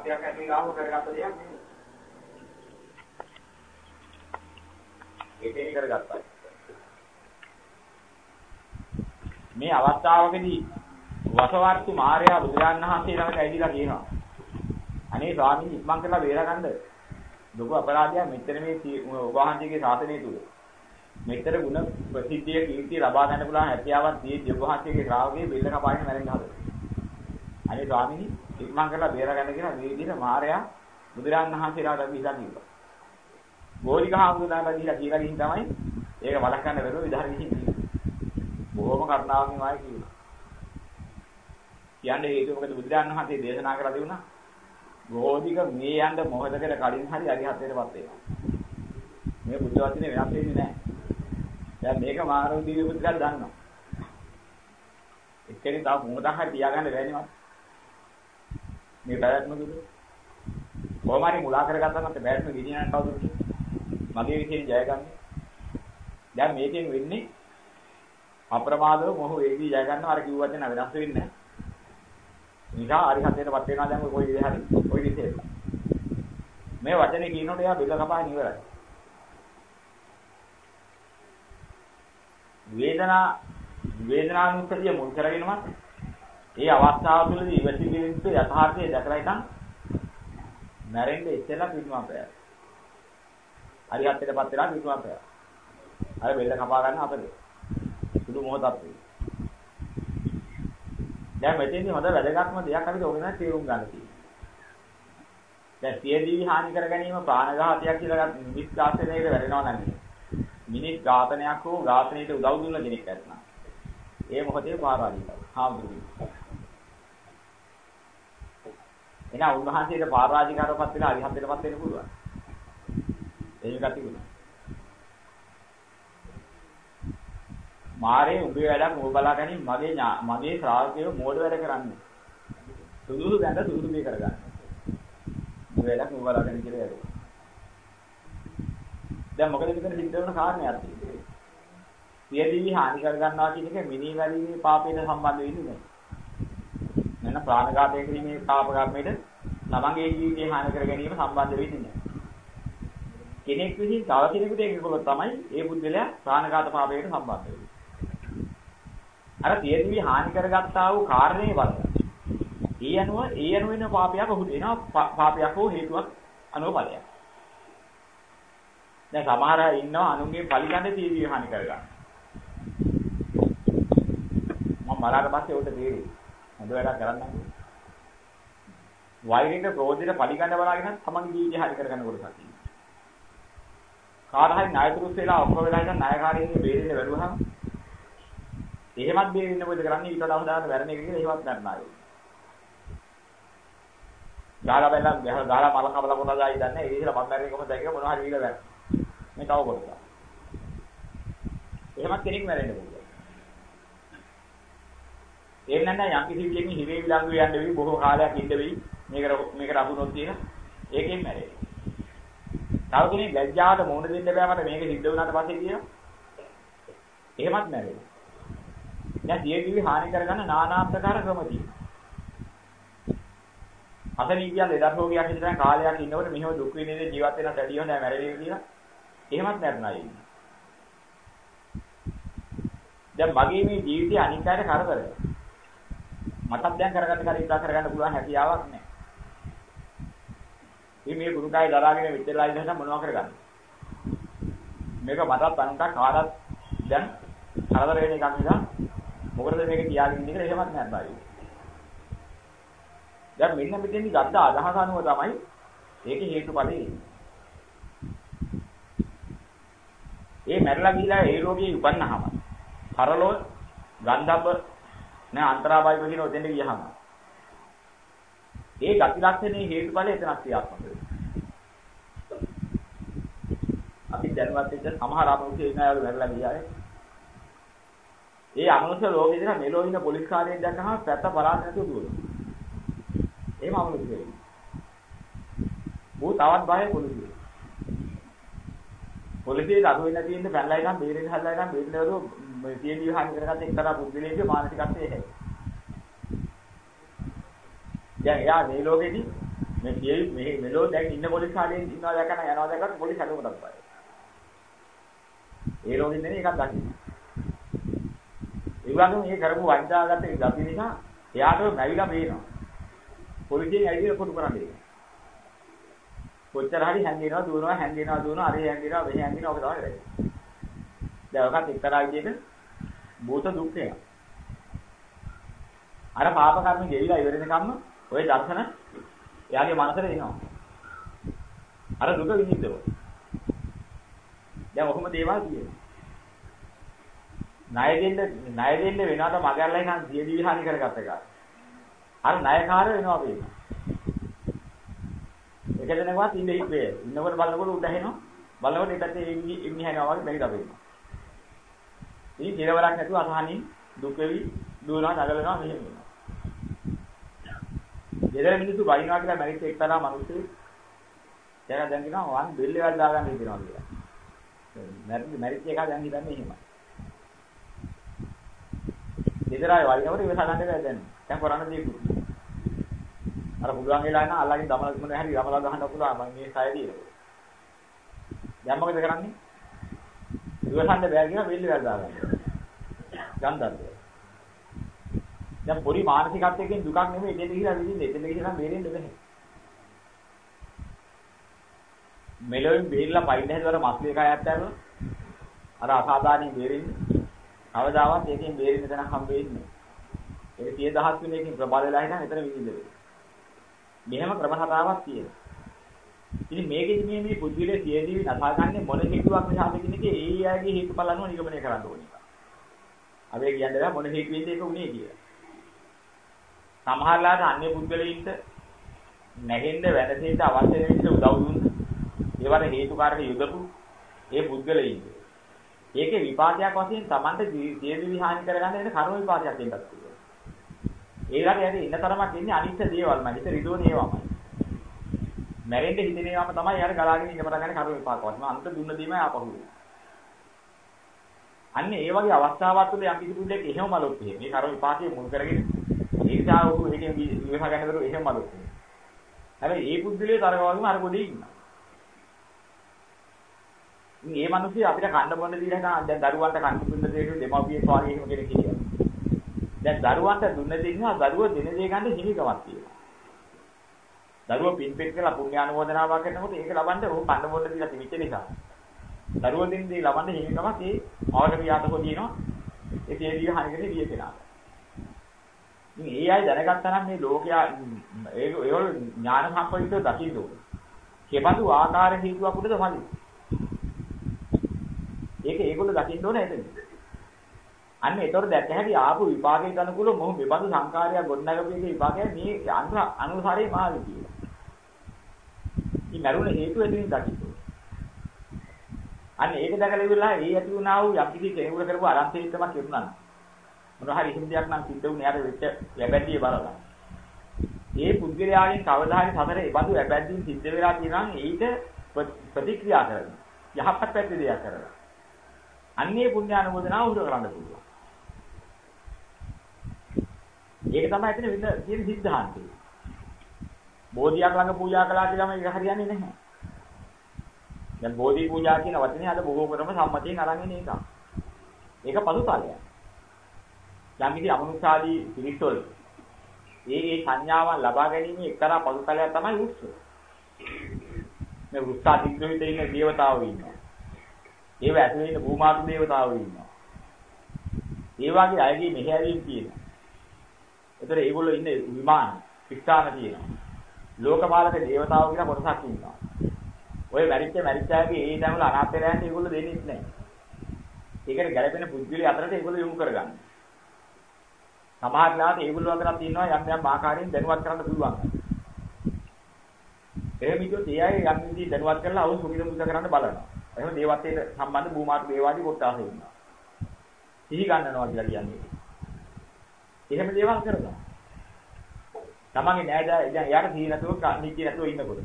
තත්ත්වයක් ඇති වෙලාම කරගත්ත දෙයක් නෙමෙයි. ඒකේ කරගත්තා. මේ අවස්ථාවකදී වසවර්ති මාර්යා බුදුරජාණන් වහන්සේ ළඟට ඇවිදලා කියනවා. අනේ ස්වාමීන් ඉක්මන් කරලා බේරගන්න. දුක අපරාධයක් මෙතන මේ ඔබ වහන්සේගේ ශාසනය තුල. මෙතර ಗುಣ ප්‍රසිද්ධිය කීර්තිය ලබා ගන්න පුළුවන් හැකියාවක් තියෙද්දී ඔබ වහන්සේගේ ශ්‍රාවකේ බෙල්ල කපාගෙන මැරෙන්න හදලා. අනේ ස්වාමීනි ඉක්මන් කරලා බේරගන්න කියලා මේ විදිහට මාර්යා බුදුරජාණන් වහන්සේලාට ගිහිලා කිව්වා. ගෝලික හාමුදුරුවන්ට ගිහිලා කියලා ගිහින් තමයි ඒක වළක්වන්න බැරුව විදාර ගිහින් බොහොම කරුණාවෙන් ආයේ කිව්වා. කියන්නේ ඒක මොකද බුදුරජාණන් වහන්සේ දේශනා කරලා තිබුණා. ගෝධික මේ යන්න මොහොතකට කලින් හරි අරිහත්ත්වයටපත් වෙනවා. මේ බුද්ධ වචනේ වෙනස් වෙන්නේ නැහැ. දැන් මේක මානව දිව්‍ය පුත්‍රයන් දන්නවා. එක්කෙනෙක් තව මොහොතක් හරි තියාගන්න බැරිමත්. මේ පැවැත්ම දුක. කොහොම හරි මුලා කරගත්තා නම් පැවැත්ම ගෙනියන්න කවුරුද? මගේ විදිහෙන් ජයගන්නේ. දැන් මේකෙන් වෙන්නේ අප්‍රමාදව මොහු වේගී ජය ගන්නවා අර කිව්ව වචන වෙනස් වෙන්නේ නැහැ. නිසා අරිහත්ත්වයටපත් වෙනවා දැන් කොයි විදිහ හරි කොයි විදිහට. මේ වචනේ කියනකොට එයා බෙල්ල කපාගෙන ඉවරයි. වේදනා වේදනානුස්සතිය මුල් කරගෙනම ඒ අවස්ථාව තුළදී ඉවසිලින්ට යථාර්ථය දැකලා ඉතින් මැරෙන්න ඉස්සෙල්ලා පිටුමක් පෑවා. අරිහත්ත්වයටපත් වෙලා පිටුමක් පෑවා. අර බෙල්ල කපා ගන්න අතරේ. සුළු මොහොතක් වේ. දැන් මෙතෙන්දි හොඳ වැදගත්ම දෙයක් අපිට ඕක නෑ තේරුම් ගන්න තියෙන්නේ. දැන් සියදිවි හානි කර ගැනීම ප්‍රාණඝාතයක් කියලා මිනිස් ඝාතනයක වැරෙනවා නම් මිනිස් ඝාතනයක් හෝ ඝාතනයට උදව් දුන්න කෙනෙක් ඇත්නම් ඒ මොහොතේ පාරාදීකයි. හාමුදුරුවෝ. එහෙනම් උන්වහන්සේට පාරාජිකාරපත් වෙලා අරිහත්ත්වයටපත් වෙන්න පුළුවන්. ඒක තිබුණා. මාරේ උඹේ වැඩක් මොබ බලා ගැනීම මගේ මගේ ශ්‍රාවකයෝ මෝඩ වැඩ කරන්නේ. සුදුසු දැන්න සුදුසු මේ කරගන්න. මේ වැඩක් මොබ බලා ගැනීම කියලා වැඩ. දැන් මොකද මෙතන සිද්ධ වෙන කාරණයක් තියෙන්නේ. සියදිවි හානි කර ගන්නවා කියන එක මිනී වැරීමේ පාපයට සම්බන්ධ වෙන්නේ නැහැ. නැත්නම් ප්‍රාණඝාතය කිරීමේ පාප කර්මයට තමන්ගේ ජීවිතේ හානි කර ගැනීම සම්බන්ධ වෙන්නේ නැහැ. කෙනෙක් විසින් තව කෙනෙකුට ඒක කළොත් තමයි ඒ බුද්ධලයා ප්‍රාණඝාත පාපයට සම්බන්ධ වෙන්නේ. අර තියෙදි හානි කරගත්තා වූ කාරණේ වල. ඒ අනුව ඒ අනුව වෙන පාපයක් ඔහුට එනවා පාපයක් හෝ හේතුවක් අනුව ඵලයක්. දැන් සමහර අය ඉන්නවා අනුන්ගේ පරිගන්නේ තීව්‍ර හානි කරගන්න. මම මරාට පස්සේ උට තේරෙයි. හොඳ වැඩක් කරන්න. වෛරෙන්ද ක්‍රෝධෙට පරිගන්න බලාගෙන තමන්ගේ ජීවිතය හරි කරගන්න කොටසක් තියෙනවා. කාට හරි ණයතුරුස් වෙලා ඔක්කොම වෙලා ඉන්න ණයකාරයෙක්ගේ බේරෙන්න බැලුවහම එහෙමත් බේරෙන්න මොකද කරන්නේ ඊට වඩා හොදාට වැරණ එක කියලා එහෙමත් කරන්න ආවේ. ගාලා බැලලා ගාලා මල කබල කොටලා ආයි දන්නේ ඒ විදිහට මම මැරෙන්නේ කොහොමද කියලා මොනවා හරි වීලා වැරණ. මේ තව කොටස. එහෙමත් කෙනෙක් මැරෙන්න පුළුවන්. එහෙම නැත්නම් යම් කිසි විදිහකින් හිරේ විලංගු යන්න වෙයි බොහෝ කාලයක් ඉන්න වෙයි මේකට මේකට අහුනොත් තියෙන ඒකෙන් මැරෙයි. තව කෙනෙක් ලැජ්ජාවට මුහුණ දෙන්න බෑ මට මේක සිද්ධ වුණාට පස්සේ කියනවා. එහෙමත් මැරෙයි. දැන් දියදිවි හානි කරගන්න নানা ආකාර ක්‍රම තියෙනවා. අසනීපියන් ලෙඩ රෝගියක් හිටගෙන කාලයක් ඉන්නකොට මෙහෙම දුක් විඳින ජීවත් වෙන වැඩි හොඳයි මැරෙන්නේ කියලා එහෙමත් මැරෙනවා ඉන්නේ. දැන් මගේ මේ ජීවිතය අනිත් අයට කරදරයි. මටත් දැන් කරගන්න කරින්දා කරගන්න පුළුවන් හැකියාවක් නැහැ. ඉතින් මේ ගුරුකාය දරාගෙන මෙච්චරලා ඉඳලා මොනව කරගන්නේ? මේක මටත් අනුන්ට කාටත් දැන් කරදර වෙන එකක් නිසා මොකටද මේක තියාගෙන ඉන්නේ කියලා එහෙමත් නැහැ දැන් මෙන්න මෙතෙන්දි ගත්ත අදහස අනුව තමයි ඒකේ හේතුඵලෙ ඒ මැරලා ගිහිලා ඒ රෝගී උපන්නහම පරලෝ ගන්ධබ්බ නෑ අන්තරාබායි කියන ඔතෙන්ට ගියහම ඒ ගති ලක්ෂණේ හේතුඵලෙ එතනක් ක්‍රියාත්මක වෙනවා. අපි දැනුවත් වෙච්ච සමහර අමනුෂ්‍ය ඉන්න අය වැරලා ගියානේ. ඒ අමනුෂ්‍ය ලෝකෙ ඉඳලා මෙලෝ ඉන්න පොලිස් කාර්යයෙන් දැක්කහම පැත්ත බලාගෙන නැතුව දුවනවා. එහෙම අමනුෂ්‍ය වෙන්නේ. ඌ තවත් බය පොලිසිය. පොලිසියට අඩු වෙන්න තියෙන පැනලා ඉඳන් බේරෙන්න හදලා ඉඳන් බේරෙන්නවලු මේ තියෙන විහාර කරගත්ත එක්තරා පුද්ගලයෙක්ගේ මානසිකත්වය එහෙයි. දැන් එයා මේ ලෝකෙදී මේ කියේ මේ මෙලෝ දැන් ඉන්න පොලිස් කාර්යයෙන් ඉන්නවා දැකන යනවා දැකත් පොලිස් හදවතක් පායි. ඒ රෝගින් නෙමෙයි එකක් දකින්න. ඒ වගේම මේ කරපු වංචාගත ගති නිසා එයාට නැවිලා පේනවා. පොලිසියෙන් ඇවිල්ලා කොටු කරන්නේ. කොච්චර හරි හැංගෙනවා දුවනවා හැංගෙනවා දුවනවා අර හැංගෙනවා මෙහෙ හැංගෙනවා ඔක තමයි වෙන්නේ. දැන් ඔකත් එක්තරා විදිහක භූත දුක්ඛය. අර පාප කර්ම ගෙවිලා ඉවර වෙනකම්ම ওই දර්ශන එයාගේ මනසට එනවා. අර දුක විඳින්න ඕන. දැන් ඔහොම දේවල් තියෙනවා. ණය දෙන්න ණය දෙන්න වෙනවට මගල්ලා ඉතින් සියදි විහානි කරගත්ත එක. අර ණයකාර වෙනවා වේග. එක දෙනෙක්වත් ඉන්නේ හිටේ. ඉන්නකොට බලනකොට උඩ ඇහෙනවා. බලනකොට ඒ පැත්තේ එන්නේ හැනවා වගේ බැරි දබේනවා. ඉතින් කෙලවරක් නැතුව අසහනින් දුක් වෙවි දුවනවා නගලනවා මෙහෙම වෙනවා. ගෙදර මිනිස්සු වයින්නවා කියලා මැරිච්ච එක්තරා මිනිස්සු එයා දැන් කියනවා වන් බෙල්ලේ වල දාගන්න හිතනවා කියලා. මැරිච්ච මැරිච්ච එක දැන් හිතන්නේ එහෙමයි. ගෙදර ආයේ වයින්නකොට ඉවස ගන්න බැහැ දැන්. දැන් කරන්න දෙයක් අර පුළුවන් වෙලා නම් අල්ලගෙන දමලා මොන හැරි දමලා ගහන්න පුළුවන් මම මේ සය දීලා. දැන් මොකද කරන්නේ? ඉවසන්න බෑ කියලා බෙල්ලේ වල දාගන්න. ගන්දන්ද. දැන් පොඩි මානසිකත්වයකින් දුකක් නෙමෙයි එතෙන් ගිහිලා විඳින්නේ. එතෙන් ගිහිලා බේරෙන්න බෑ. මෙලොවින් බේරිලා පයින් හැදුවර මස්ලේ කය ඇත්තම අර අසාධාරණයෙන් බේරෙන්නේ. කවදාවත් ඒකෙන් බේරෙන්න තැනක් හම්බ වෙන්නේ නැහැ. ඒක 10000 වෙනකින් ප්‍රබල වෙලා හිටන් එතන විඳින්න මෙහෙම ක්‍රම හතරක් තියෙනවා. ඉතින් මේකෙදි මේ මේ බුද්ධිලේ සියදී නසාගන්නේ මොන හේතුවක් නිසාද කියන එක ඒ අයගේ හේතුඵල අනුව නිගමනය කරන්න ඕනේ. අපි කියන්නේ මොන හේතුවෙන්ද ඒක උනේ කියලා. සමහරලාට අන්‍ය පුද්ගලයින්ට නැගෙන්න වැඩසෙන්න අවශ්‍ය වෙන විදිහට උදව් දුන්න. ඒවට හේතුකාරක යොදපු ඒ පුද්ගලයින්ට. ඒකේ විපාකයක් වශයෙන් Tamante ජීවි විහානි කරගන්න එන කර්ම විපාකයක් දෙන්නත් පුළුවන්. ඒකට යටි ඉන්න තරමක් ඉන්නේ අනිත්‍ය දේවල්ම. හිත රිදෝන ඒවාමයි. මැරෙන්න හිතෙන ඒවාම තමයි යාර ගලාගෙන ඉන්න පටන් ගන්න කර්ම විපාක වශයෙන්. අන්ත දුන්න දීමයි ආපහු. අන්න ඒ වගේ අවස්ථාවක් තුළ යම් කිසි පුද්ගලෙක් එහෙම මලොත් එහෙම මේ කර්ම විපාකයේ මුල් කරගෙන ඒ නිසා ඔහු ඒකෙන් විවහ ගන්න දරුවෝ එහෙම මලොත්. හැබැයි ඒ පුද්ගලයේ තරග වගේම අර පොඩි ඉන්නවා. මේ මිනිස්සු අපිට කන්න බොන්න දීලා දැන් දරුවන්ට කන්න දුන්න දෙයක් දෙමව්පියෙක් වගේ එහෙම කෙනෙක් හිටියා. දැන් දරුවන්ට දුන්න දෙන්නා දරුවෝ දෙන දේ ගන්න හිමිකමක් තියෙනවා. දරුවෝ පින්පෙත් කරලා පුණ්‍යානුමෝදනාවක් කරනකොට ඒක ලබන්න ඕක කන්න බොන්න දීලා තිබිච්ච නිසා. දරුවෝ දෙන දේ ලබන්න හිමිකමක් ඒ අවශ්‍ය වියාතකෝ දිනනවා. ඒ තේරිය හරියට ගිය කෙනා. ඉතින් ඒ අය දැනගත්තා නම් මේ ලෝකයා ඒක ඒවල ඥාන සම්ප්‍රයුක්තව දකින්න ඕනේ. කෙබඳු ආකාර හේතුවක් උඩද මදි. ඒක ඒගොල්ලෝ දකින්න ඕනේ එතන. අන්න ඒතොර දැක්ක හැටි ආපු විපාකයට අනුකූලව මොහු මෙබඳු සංකාරයක් ගොඩනගපු එකේ විපාකය මේ අනුසාරයේ මාළි කියලා. මේ මරුණ හේතුව එතනින් දකින්න. අන්න ඒක දැකලා ඉවරලා ඒ ඇති වුණා වූ යම් කිසි කෙනෙකුට කරපු අරන්තේකමක් ඉරුණා. මොන හරි හිම දෙයක් නම් සිද්ධ වුණේ අර වෙච්ච ලැබැද්දිය බලලා. ඒ පුද්ගලයාගෙන් කවදා හරි සතර ඒ බඳු ලැබැද්දින් සිද්ධ වෙලා තියෙනවා නම් ඊට ප්‍රතික්‍රියා කරනවා. යහපත් පැත්තේ දෙයක් කරනවා. අන්නේ පුණ්‍ය අනුමೋದනාව උදව් කරන්න පුළුවන්. ඒක තමයි එතන වෙන තියෙන සිද්ධාන්තය. බෝධියක් ළඟ පූජා කළා කියලාම ඒක හරියන්නේ නැහැ. දැන් බෝධි පූජා කියන වචනේ අද බොහෝ කරම සම්මතයෙන් අරන් එන එකක්. ඒක පසුතලයක්. යම් කිසි අමනුෂ්‍යාදී පිරිසොල් ඒ ඒ සංඥාවන් ලබා ගැනීම එක්තරා පසුතලයක් තමයි උත්සව. මේ උත්සාහිත ඉන්න දේවතාවෝ ඉන්නවා. ඒව ඇතුලේ ඉන්න භූමාතු දේවතාවෝ ඉන්නවා. ඒ වගේ අයගේ මෙහෙයවීම තියෙනවා. ඒතර ඒගොල්ලෝ ඉන්නේ විමාන, පිටාන තියෙනවා. ලෝකපාලක දේවතාවෝ කියලා කොටසක් ඉන්නවා. ඔය මැරිච්ච මැරිච්ච අයගේ ඒ දැමල අනාථ වෙලා යන්නේ ඒගොල්ලෝ දෙන්නේ නැහැ. ඒකට ගැළපෙන පුද්ගලයා අතරට ඒගොල්ලෝ යොමු කරගන්න. සමහර වෙලාවට ඒගොල්ලෝ අතරක් තියෙනවා යම් යම් ආකාරයෙන් දැනුවත් කරන්න පුළුවන්. එහෙම ඉතින් ඒ අය යම් විදිහට දැනුවත් කරලා අවුල් සුඛිත මුද කරන්න බලනවා. එහෙම දේවත්වයට සම්බන්ධ භූමාතු දේවාදී කොටස ඉන්නවා. සිහි ගන්නනවා කියලා කියන්නේ. එහෙම දේවල් කරනවා. තමන්ගේ නෑදෑ දැන් එයාට සිහි නැතුව නිදි නැතුව ඉන්නකොට.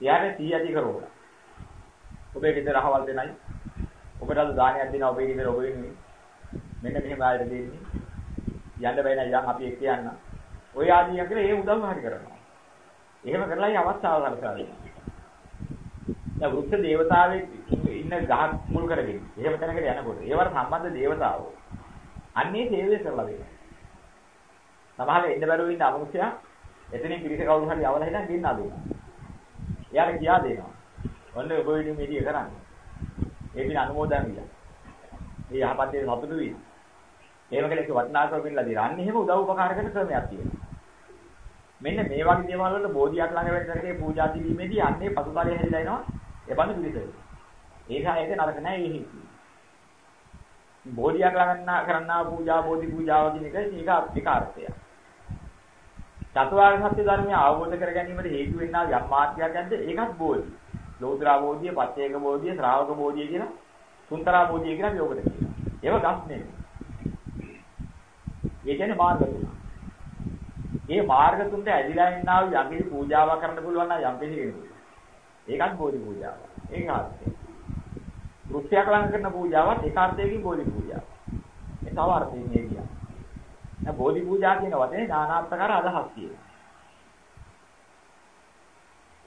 එයාට සිහි ඇති කරවලා. ඔබේ ගෙදර අහවල් දෙනයි. ඔබට අද දානයක් දෙනවා ඔබේ ගෙදර ඔබ වෙනුවෙන්. මෙන්න මෙහෙම ආයෙත් දෙන්නේ. යන්න බෑ නෑ යන් අපි එක්ක යන්න. ඔය ආදී කියලා ඒ උදව් හරි කරනවා. එහෙම කරලා ඒ අවස්ථාව කරලා දෙනවා. දැන් වෘක්ෂ දේවතාවෙක් ඉන්න ගහක් මුල් කරගෙන එහෙම තැනකට යනකොට ඒවට සම්බන්ධ දේවතාවෝ අන්නේ සේවය කරලා දෙනවා. සමහර එන්න බැරුව ඉන්න අමනුෂ්‍යයා එතනින් පිරිස කවුරු හරි යවලා හිටන් ගෙන්න අදිනවා. එයාට කියා දෙනවා. ඔන්න ඔබ විදිහ මේක කරන්නේ. ඒ පින අනුමෝදන් විලා. මේ යහපත් දේ සතුටු වී. එහෙම කෙනෙක් වටිනාකම පිළිලා දෙනවා. අන්න එහෙම උදව් උපකාර කරන ක්‍රමයක් තියෙනවා. මෙන්න මේ වගේ දේවල් වලට බෝධියක් ළඟ වෙන තරකේ පූජා කිරීමේදී අන්නේ පසුතලයේ හැදිලා එනවා. ඒ බඳු පිළිසෙයි. ඒකයි ඒක නරක නෑ ඒ හිතු. බෝධියක් ළඟ කරන්නා පූජා බෝධි පූජාව කියන එක ඒක එක අර්ථයක්. චතුරාර්ය සත්‍ය ධර්මය අවබෝධ කර ගැනීමට හේතු වෙන්නා යම් මාත්‍යක් නැද්ද? ඒකත් බෝධි. ලෝත්‍රා බෝධිය, පච්චේක බෝධිය, ශ්‍රාවක බෝධිය කියන තුන්තරා බෝධිය කියලා අපි ඔබට කියනවා. ඒව ගස් නෙමෙයි. ඒ කියන්නේ මාර්ග තුන. මේ මාර්ග තුනට ඇදිලා ඉන්නා වූ යම් කිසි පූජාවක් කරන්න පුළුවන් නම් යම් කිසි කෙනෙකුට. ඒකත් බෝධි පූජාවක්. ඒක අර්ථය. වෘක්ෂයක් ළඟ කරන පූජාවත් ඒක අර්ථයකින් බෝධි පූජාවක්. ඒ තව අර්ථයකින් ඒ කියන්නේ. දැන් බෝධි පූජා කියන වචනේ නානාත්මකාර අදහස් තියෙනවා.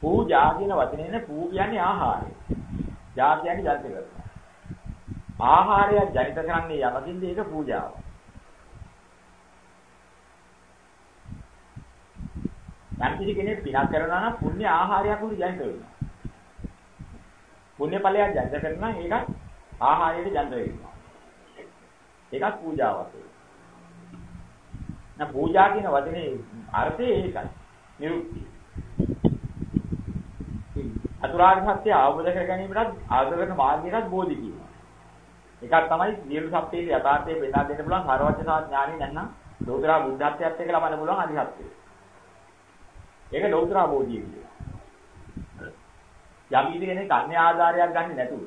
පූජා කියන වචනේනේ පූ කියන්නේ ආහාරය. ජා කියන්නේ ජනිත කරනවා. ආහාරය ජනිත කරන්නේ යමකින්ද ඒක පූජාව. යම් කිසි කෙනෙක් පිනක් කරනවා නම් පුණ්‍ය ආහාරයක් උඩ ජනිත වෙනවා. පුණ්‍ය ඵලයක් ජනිත කරනවා ඒකත් ආහාරයට ජනිත වෙනවා. ඒකත් පූජාවක්. නැ පූජා කියන වචනේ අර්ථය ඒකයි. නිරුක්ති. අතුරාර්ය සත්‍ය අවබෝධ කර ගැනීමටත් ආදර කරන මාර්ගයටත් බෝධි කියනවා. එකක් තමයි නියම සත්‍යයේ යථාර්ථය පෙන්වා දෙන්න පුළුවන් සර්වඥතා ඥානෙ නැත්නම් ලෝතර බුද්ධත්වයට එක්ක ලබන්න පුළුවන් අධිහත්ය. ඒක ලෝතර බෝධිය කියනවා. යම් කිසි කෙනෙක් අන්‍ය ආධාරයක් ගන්න නැතුව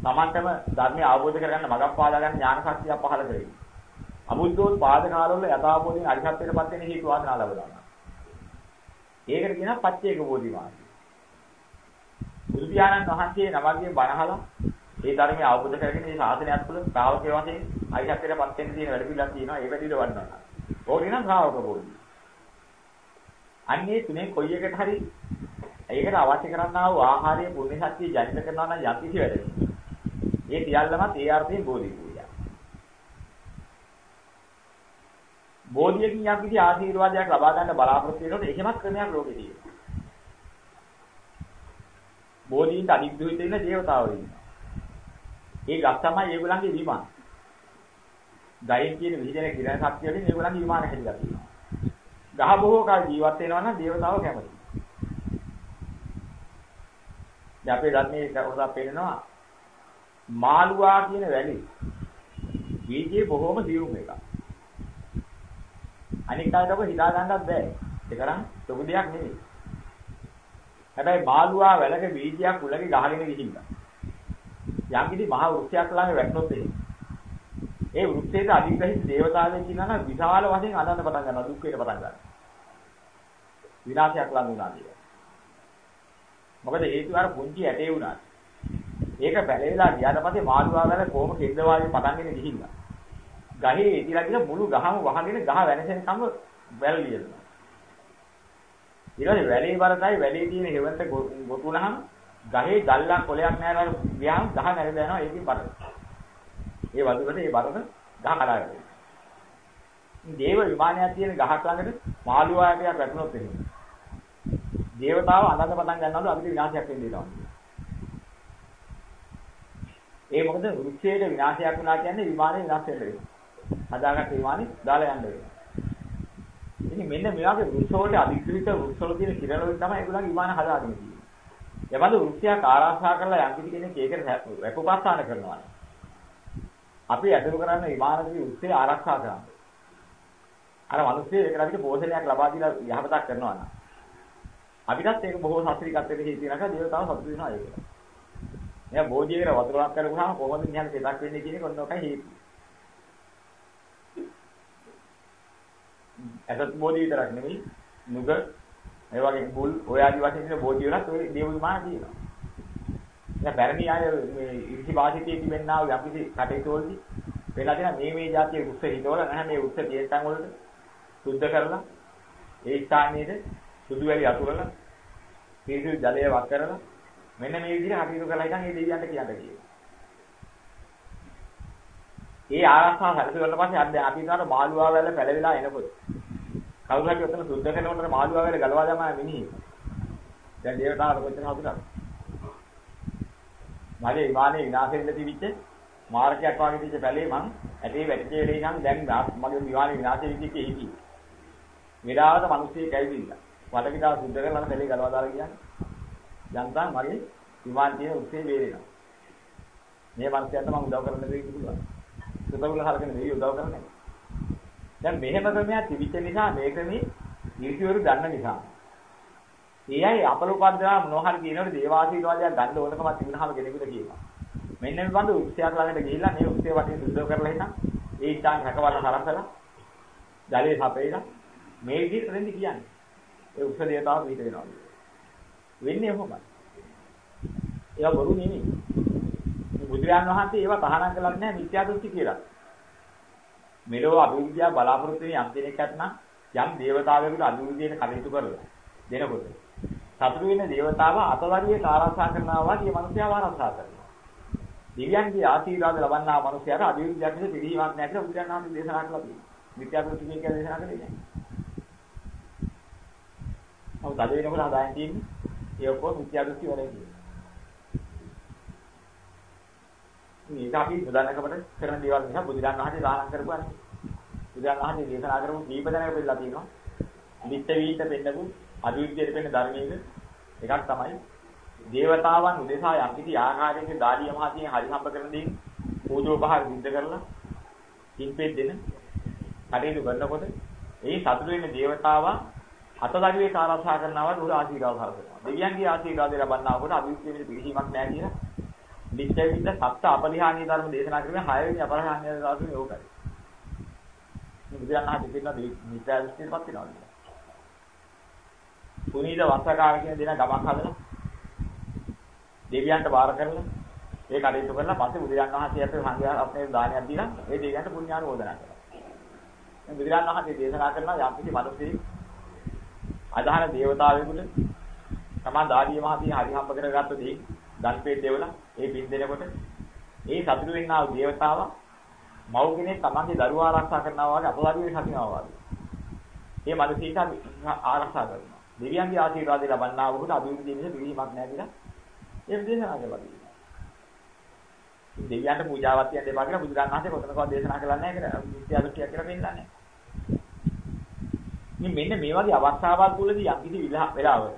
තමන්ටම ධර්මය අවබෝධ කරගන්න මගක් පාදා ගන්න ඥාන ශක්තිය පහළ කරගන්න. අමුද්දෝත් පාද කාලවල යථාබෝධයෙන් අරිහත්ත්වයටපත් වෙන හේතු වාසනා ලැබනවා. ඒකට කියනවා පච්චේක බෝධි මාර්ගය. බුදු පියාණන් වහන්සේ නමගේ බණහලා ඒ ධර්මය අවබෝධ කරගෙන මේ ශාසනයත් තුළ ශ්‍රාවකයෝ වශයෙන් අරිහත්ත්වයටපත් වෙන්න තියෙන වැඩ පිළිවෙලක් තියෙනවා. ඒ වැඩිල වඩනවා. ඕකේ නම් ශ්‍රාවක බෝධි. අන්නේ තුනේ කොයි එකට හරි ඒකට අවශ්‍ය කරන්නා වූ ආහාරය පුණ්‍ය ශක්තිය ජනිත කරනවා නම් යම්කිසි වැඩක්. ඒ සියල්ලමත් ඒ අර්ථයෙන් බෝධි පූජා. බෝධියකින් යම්කිසි ආශිර්වාදයක් ලබා ගන්න බලාපොරොත්තු වෙනකොට එහෙමත් ක්‍රමයක් ලෝකේ තියෙනවා. බෝධීන්ට අනිග්‍රහිත වෙන දේවතාවෝ ඉන්නවා. ඒ ගස් තමයි ඒගොල්ලන්ගේ විමාන. ගයෙන් කියන විහිදෙන කිරණ ශක්තිය වලින් ඒගොල්ලන්ගේ විමාන හැදිලා තියෙනවා. ගහ බොහෝ කාල ජීවත් වෙනවා නම් දේවතාවෝ කැමතියි. දැන් අපේ ධර්මයේ කොටසක් පේනවා මාළුවා කියන වැලි බීජේ බොහොම දියුම් එකක්. අනික් කාලේට ඔබ හිතා ගන්නත් බෑ. ඒක නම් ලොකු දෙයක් නෙමෙයි. හැබැයි මාළුවා වැලක බීජයක් උලගේ ගහගෙන ගිහිල්ලා. යම් කිසි මහ වෘක්ෂයක් ළඟ වැටුනොත් ඒ වෘක්ෂයේ අධිග්‍රහිත දේවතාවෙක් ඉන්නා නම් විශාල වශයෙන් අනන්න පටන් ගන්නවා දුක් වෙන්න පටන් ගන්නවා. විනාශයක් ලඟ වුණා කියලා. මොකද හේතුව අර පුංචි ඇටේ වුණා. ඒක පැලෙලා ගියාට පස්සේ මාළුවා වැල කොහොම කෙන්ද වාගේ පටන්ගෙන ගිහිල්ලා. ගහේ ඉතිලා ගිහලා මුළු ගහම වහගෙන ගහ වෙනසෙනකම් වැල් ලියනවා. ඊළඟ වැලේ වරතයි වැලේ තියෙන හේවන්ත ගොතුනහම ගහේ ගල්ලක් කොලයක් නැරලා ගියාම ගහ නැරෙලා යනවා ඒකේ බර. ඒ වදුරට ඒ බරට ගහ කඩා ගන්නවා. දේව විමානයක් තියෙන ගහක් ළඟට මාළුවායකයක් වැටුණොත් එහෙම. දේවතාව අනන්ත පටන් ගන්නවලු අපිට විනාශයක් වෙන්න දෙනවා. ඒ මොකද වෘක්ෂයේ විනාශයක් වුණා කියන්නේ විමානේ විනාශ වෙන්න වෙනවා. හදාගත්ත විමානේ දාලා යන්න වෙනවා. ඉතින් මෙන්න මේ වගේ වෘක්ෂ වලට අධිකෘත වෘක්ෂ වල තියෙන කිරණ වලින් තමයි ඒගොල්ලන්ගේ විමාන හදාගෙන තියෙන්නේ. එවඳු වෘක්ෂයක් ආරක්ෂා කරලා යම් කිසි කෙනෙක් ඒකට වැකුපස්ථාන කරනවා. අපි අදරු කරන්නේ විමානදී වෘක්ෂය ආරක්ෂා කරනවා. අර මිනිස්සු ඒකට අපිට පෝෂණයක් ලබා දීලා යහපතක් කරනවා නම් අපිටත් ඒක බොහෝ සත්‍රිකත්වයට හේතු වෙනකන් දේවතාව සතුටු වෙනවා ඒක. මෙයා බෝධියකට වතුරක් කරගුණාම කොහොමද ඥාන දෙයක් වෙන්නේ කියන එක ඔන්න ඔකයි හේතුව. අසත් බෝධිය විතරක් නෙමෙයි නුග ඒ වගේ බුල් ඔය ආදි වශයෙන් තියෙන බෝධිය වලත් ඔය දේව විමාන තියෙනවා. දැන් පැරණි අය මේ ඉරිසි වාසිතයේ තිබෙනා වූ යම්කිසි කටයුතු වලදී වෙලා තියෙන මේ මේ જાතිය උත්ස හිතවල නැහැ මේ උත්ස තියෙන තැන් වලට සුද්ධ කරලා ඒ ස්ථානයේද සුදු වැලි අතුරලා පිරිසිදු ජලය වක් කරලා මෙන්න මේ විදිහට කටයුතු කළා ඉතින් මේ දෙවියන්ට කියන්න කියනවා. ඒ ආරක්ෂා හරිසුවට පස්සේ අද අපි හිතනවා මාළුවා වැල්ල පැලවිලා එනකොට කවුරු හරි ඔතන සුද්ධ කරනකොට මාළුවා වැල්ල ගලවා දැමන මිනිහෙක්. දැන් දේවතාවල කොච්චර හසුරක්. මගේ විමානයේ විනාශෙන්න තිබිච්ච මාර්ගයක් වගේ තිබිච්ච පැලේ මං ඇටේ වැටිච්ච වෙලේ ඉඳන් දැන් මගේ විමානයේ විනාශෙ විදිහට හිටියේ. මෙදාවට මිනිස්සෙක් ඇවිදින්න. වටපිටාව සුද්ධ කරලා පැලේ ගලවා දාලා කියන්නේ. යන්තම් මගේ විමාන තියෙන උස්සේ වේරෙනවා. මේ මිනිස්සුන්ට මම උදව් කරන්න දෙන්න පුළුවන්. සුතවල හරගෙන දෙවි උදව් කරන්නේ. දැන් මෙහෙම ක්‍රමයක් තිබිච්ච නිසා මේ ක්‍රමේ ඊර්තිවරු දන්න නිසා. ඒ අය අපලෝපද්දා මොනවහරි කියනකොට දේවාශීර්වාදයක් ගන්න ඕනකමක් තිබුණාම කෙනෙකුට කියනවා. මෙන්න මේ බඳු උත්සයක් ළඟට ගිහිල්ලා මේ උත්සය වටේ සුද්ධ කරලා හිටන් ඒ ස්ථාන රැකවල හරසලා ජලයේ සපේලා මේ විදිහට දෙන්න කියන්නේ. ඒ උත්ස දේතාව පිට වෙනවා. වෙන්නේ කොහොමද? ඒවා බොරු නෙමෙයි. බුදුරජාන් වහන්සේ ඒවා තහනම් කළත් නැහැ මිත්‍යා දෘෂ්ටි කියලා. මෙලොව අභිවිද්‍යාව බලාපොරොත්තු වෙන යම් කෙනෙක් නැත්නම් යම් දේවතාවයෙකුට අභිවිද්‍යාවේ කටයුතු කරලා දෙනකොට සතුරු වෙන දේවතාව අතවරියේ ආරක්ෂා කරනවා වගේ මිනිස්යාව ආරක්ෂා කරනවා. දිව්‍යයන්ගේ ආශීර්වාද ලබන්නා මිනිස්යාට අභිවිද්‍යාව පිළිබඳ පිළිහිමක් නැහැ කියලා බුදුරජාණන් වහන්සේ දේශනා කළා තියෙනවා. මිත්‍යා දෘෂ්ටි කියලා දේශනා කළේ නැහැ. නමුත් අද වෙනකොට හදාගෙන තියෙන්නේ ඒ ඔක්කොම මිත්‍යා දෘෂ්ටි වලයි කියන්නේ. මේක අපි ප්‍රධානකමට කරන දේවල් නිසා බුදුරජාණන් වහන්සේ දානම් කරපුවානේ. බුදුරජාණන් වහන්සේ දේශනා කරපු දීප දැනක පෙන්නලා තියෙනවා. විත්ත වීත පෙන්නපු අභිවිද්‍යාවේ පෙන්න ධර්මයේද එකක් තමයි දේවතාවන් උදෙසා යම් කිසි ආකාරයකින් දාඩිය මහතියෙන් හරි හම්බ කරන දේ පූජෝපහාර සිද්ධ කරලා කිම්පෙත් දෙන කටයුතු කරනකොට ඒ සතුට වෙන දේවතාවා අතදරුවේ ආරක්ෂා කරනවා උඩ ආශීර්වාද කරනවා. දෙවියන්ගේ ආශීර්වාදය ලබන්නා කොට අභිවිද්‍යාවේ පිළිහිමක් නැහැ කියලා ලිච්ඡවිත සත්‍ය අපරිහානීය ධර්ම දේශනා කරන්නේ 6 වෙනි අපරිහානීය ධර්මයේ ඕකයි. මේ බුදුරණා දෙපින්න මිත්‍යා දෘෂ්ටියටපත් වෙනවා. පුනීත වස්සකාර කියන දෙන ගමක් හදලා දෙවියන්ට බාර කරලා ඒ කටයුතු කරලා පස්සේ බුදුරජාණන් වහන්සේ අපේ සංඝයා අපේ දානයක් දීලා ඒ දෙවියන්ට පුණ්‍යානුමෝදනා කරා. මේ බුදුරජාණන් වහන්සේ දේශනා කරනවා යම් කිසි මිනිසෙක් අදහන දේවතාවෙකුට තමන් දාඩිය මහතිය හරි හම්බ කරගත්ත දේ දන්පේ දෙවලා ඒ පින් දෙනකොට ඒ සතුටු වෙන්නා වූ දේවතාව මව් කෙනෙක් තමන්ගේ දරුවා ආරක්ෂා කරනවා වගේ අපලරුවේ හකිනවා වගේ. ඒ මිනිසීට ආරක්ෂා කරනවා. දෙවියන්ගේ ආශිර්වාදය ලබන්නා වූ කොට අභිවෘද්ධිය නිසා පිළිහිමක් නැහැ කියලා ඒ දේශනා කළා තියෙනවා. දෙවියන්ට පූජාවක් තියන්න එපා කියලා බුදුරජාණන් වහන්සේ කොතනකවත් දේශනා කළා නැහැ කියලා මිත්‍යා දෘෂ්ටියක් කියලා පෙන්නන්නේ. මේ මෙන්න මේ වගේ අවස්ථාවක් තුළදී යම් කිසි වෙලාවක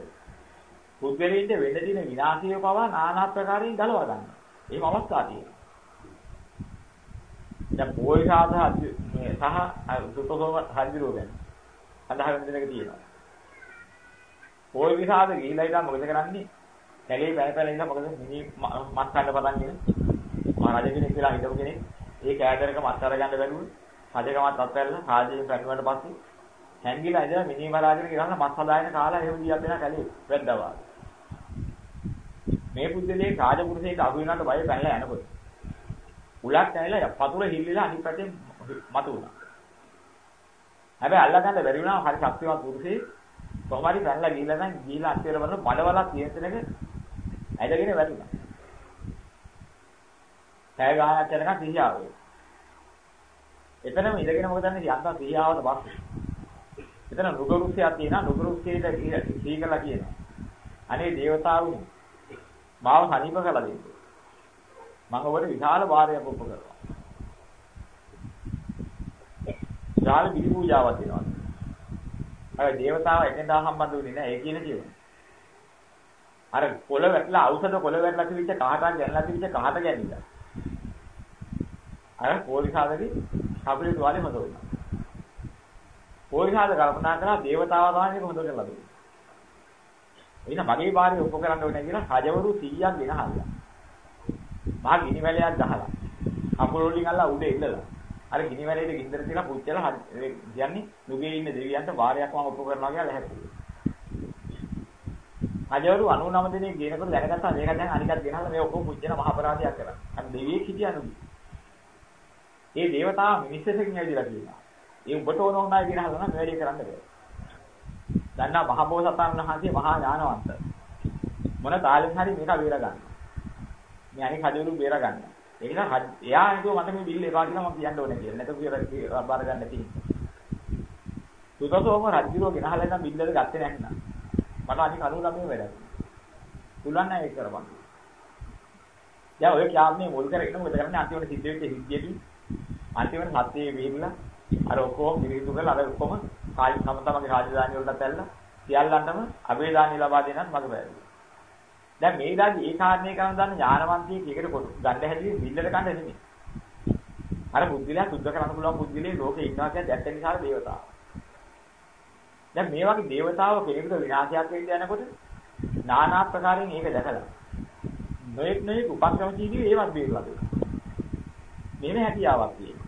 පුද්ගලයින්ට වෙන්න දින විනාශය පවා নানা ආකාරයෙන් ගලවා ගන්නවා. එහෙම අවස්ථා තියෙනවා. දැන් පොයි සාධා මේ සහ සුතෝම හරිදිරෝ ගැන අදහගෙන දෙනක තියෙනවා. පොයි විසාද ගිහිලා ඉතින් මොකද කරන්නේ? කැලේ පැය පැය ඉඳලා මොකද මිනි මස් ගන්න පටන් ගෙන. මහරජ කෙනෙක් කියලා හිටපු කෙනෙක් ඒ කෑදරක මස් අරගන්න බැරුව රජකමත් අත්හැරලා රාජ්‍යයෙන් පැනුවට පස්සේ හැංගිලා ඉඳලා මිනි මරාගෙන ගිහලා මස් හදාගෙන කාලා එහෙම ගියක් දෙනා කැලේ වැද්දවා. මේ පුද්ගලයේ රාජපුරුෂයෙක් අහු වෙනාට බය පැනලා යනකොට උලක් ඇවිල්ලා පතුල හිල්ලිලා අනිත් පැත්තේ මතු වුණා. හැබැයි අල්ලගන්න බැරි වුණා හරි ශක්තිමත් පුරුෂයෙක් කොහොම හරි පැනලා ගිහිල්ලා නම් ගිහිල්ලා අත්තිවල බලන මඩවලක් තියෙන තැනක ඇදගෙන වැටුණා. පැය ගානක් යනකම් සිහිය ආවේ. එතනම ඉඳගෙන මොකද දන්නේ යන්තම් සිහිය ආවට පස්සේ. එතන නුගරුස්සයක් තියෙනවා නුගරුස්සේට සීකලා කියනවා. අනේ දේවතාවුනි මාව සනීප කළා දෙන්න. මම ඔබට විශාල වාරයක් ඔප්පු කරනවා. විශාල බිලි පූජාවක් දෙනවා. අර දේවතාව එතෙන්ද සම්බන්ධ වෙන්නේ නැහැ ඒ කියන කිව්ව. අර කොළ වැටලා ඖෂධ කොළ වැටලා තිබිච්ච කහටක් ගැනලා තිබිච්ච කහට ගැනිලා. අර පොලිසාවගේ කපුලේ තුවාලේ හොද වුණා. පොලිසාව කල්පනා කරා දේවතාව තමයි හොද කරලා දුන්නේ. එහෙනම් මගේ බාරේ ඔප්පු කරන්න ඕනේ කියලා රජවරු 100ක් ගෙනහල්ලා. මහා ගිනි වැලයක් ගහලා. කකුල වලින් අල්ලා උඩ එල්ලලා. අර ගිනි වැලේට ගින්දර තියලා පුච්චලා කියන්නේ නුගේ ඉන්න දෙවියන්ට බාරයක් මම ඔප්පු කරනවා කියලා හැප්පුවා. රජවරු 99 දෙනෙක් ගේනකොට දැනගත්තා මේක දැන් අනිකත් ගෙනහලා මේ ඔක්කොම පුච්චන මහ අපරාධයක් කරා. අර දෙවියෙක් හිටියා නුගේ. ඒ దేవතාව මිනිස්සෙකින් ඇවිදලා කියනවා. ඒ උඹට ඕන ඕනයි කියන හදන මේ වැඩේ කරන්න බෑ. දන්නා මහබෝසතාණන් වහන්සේ මහා ඥානවන්ත. මොන තාලෙන් හරි මේක බේර ගන්න. මේ අනික හදවලු බේර ගන්න. ඒක නිසා එයා හිතුව මට මේ බිල් එපා කියලා මම කියන්න ඕනේ කියලා. නැත්නම් බාර ගන්න තියෙන්නේ. සුදසෝම රජුරෝ ගෙනහලා ඉන්න බිල් එක ගත්තේ නැත්නම් මට අනික අනුර ළමයි වැඩක්. තුලන්න ඒක කරපන්. දැන් ඔය ක්‍යාම්නේ මුල් කරගෙන මොකද කරන්නේ අන්තිමට සිද්ධ වෙච්ච සිද්ධියකින් අන්තිමට සත්‍යයේ වේවිලා අර ඔක්කොම පිළිතුරු කරලා අර ඔක්කොම කායි තම තමගේ රාජධානිය වලට ඇල්ල සියල්ලන්ටම අභේදානිය ලබා දෙන්නත් මග බැරිලා. දැන් මේ දාදී ඒ කාරණේ කරන දන්න ඥානවන්තයෙක් එකට කොට ගන්න හැදී බිල්ලට ගන්න නෙමෙයි. අර බුද්ධිලා සුද්ධ කරන්න පුළුවන් බුද්ධිලේ ලෝකේ ඉන්නවා කියන්නේ දැක්ක නිසා දේවතාව. දැන් මේ වගේ දේවතාව කෙනෙකුට විනාශයක් වෙන්න යනකොට নানা ආකාරයෙන් ඒක දැකලා නොයෙක් නොයෙක් උපක්‍රමශීලී ඒවත් බේරලා දෙනවා. මේව හැකියාවක් තියෙනවා.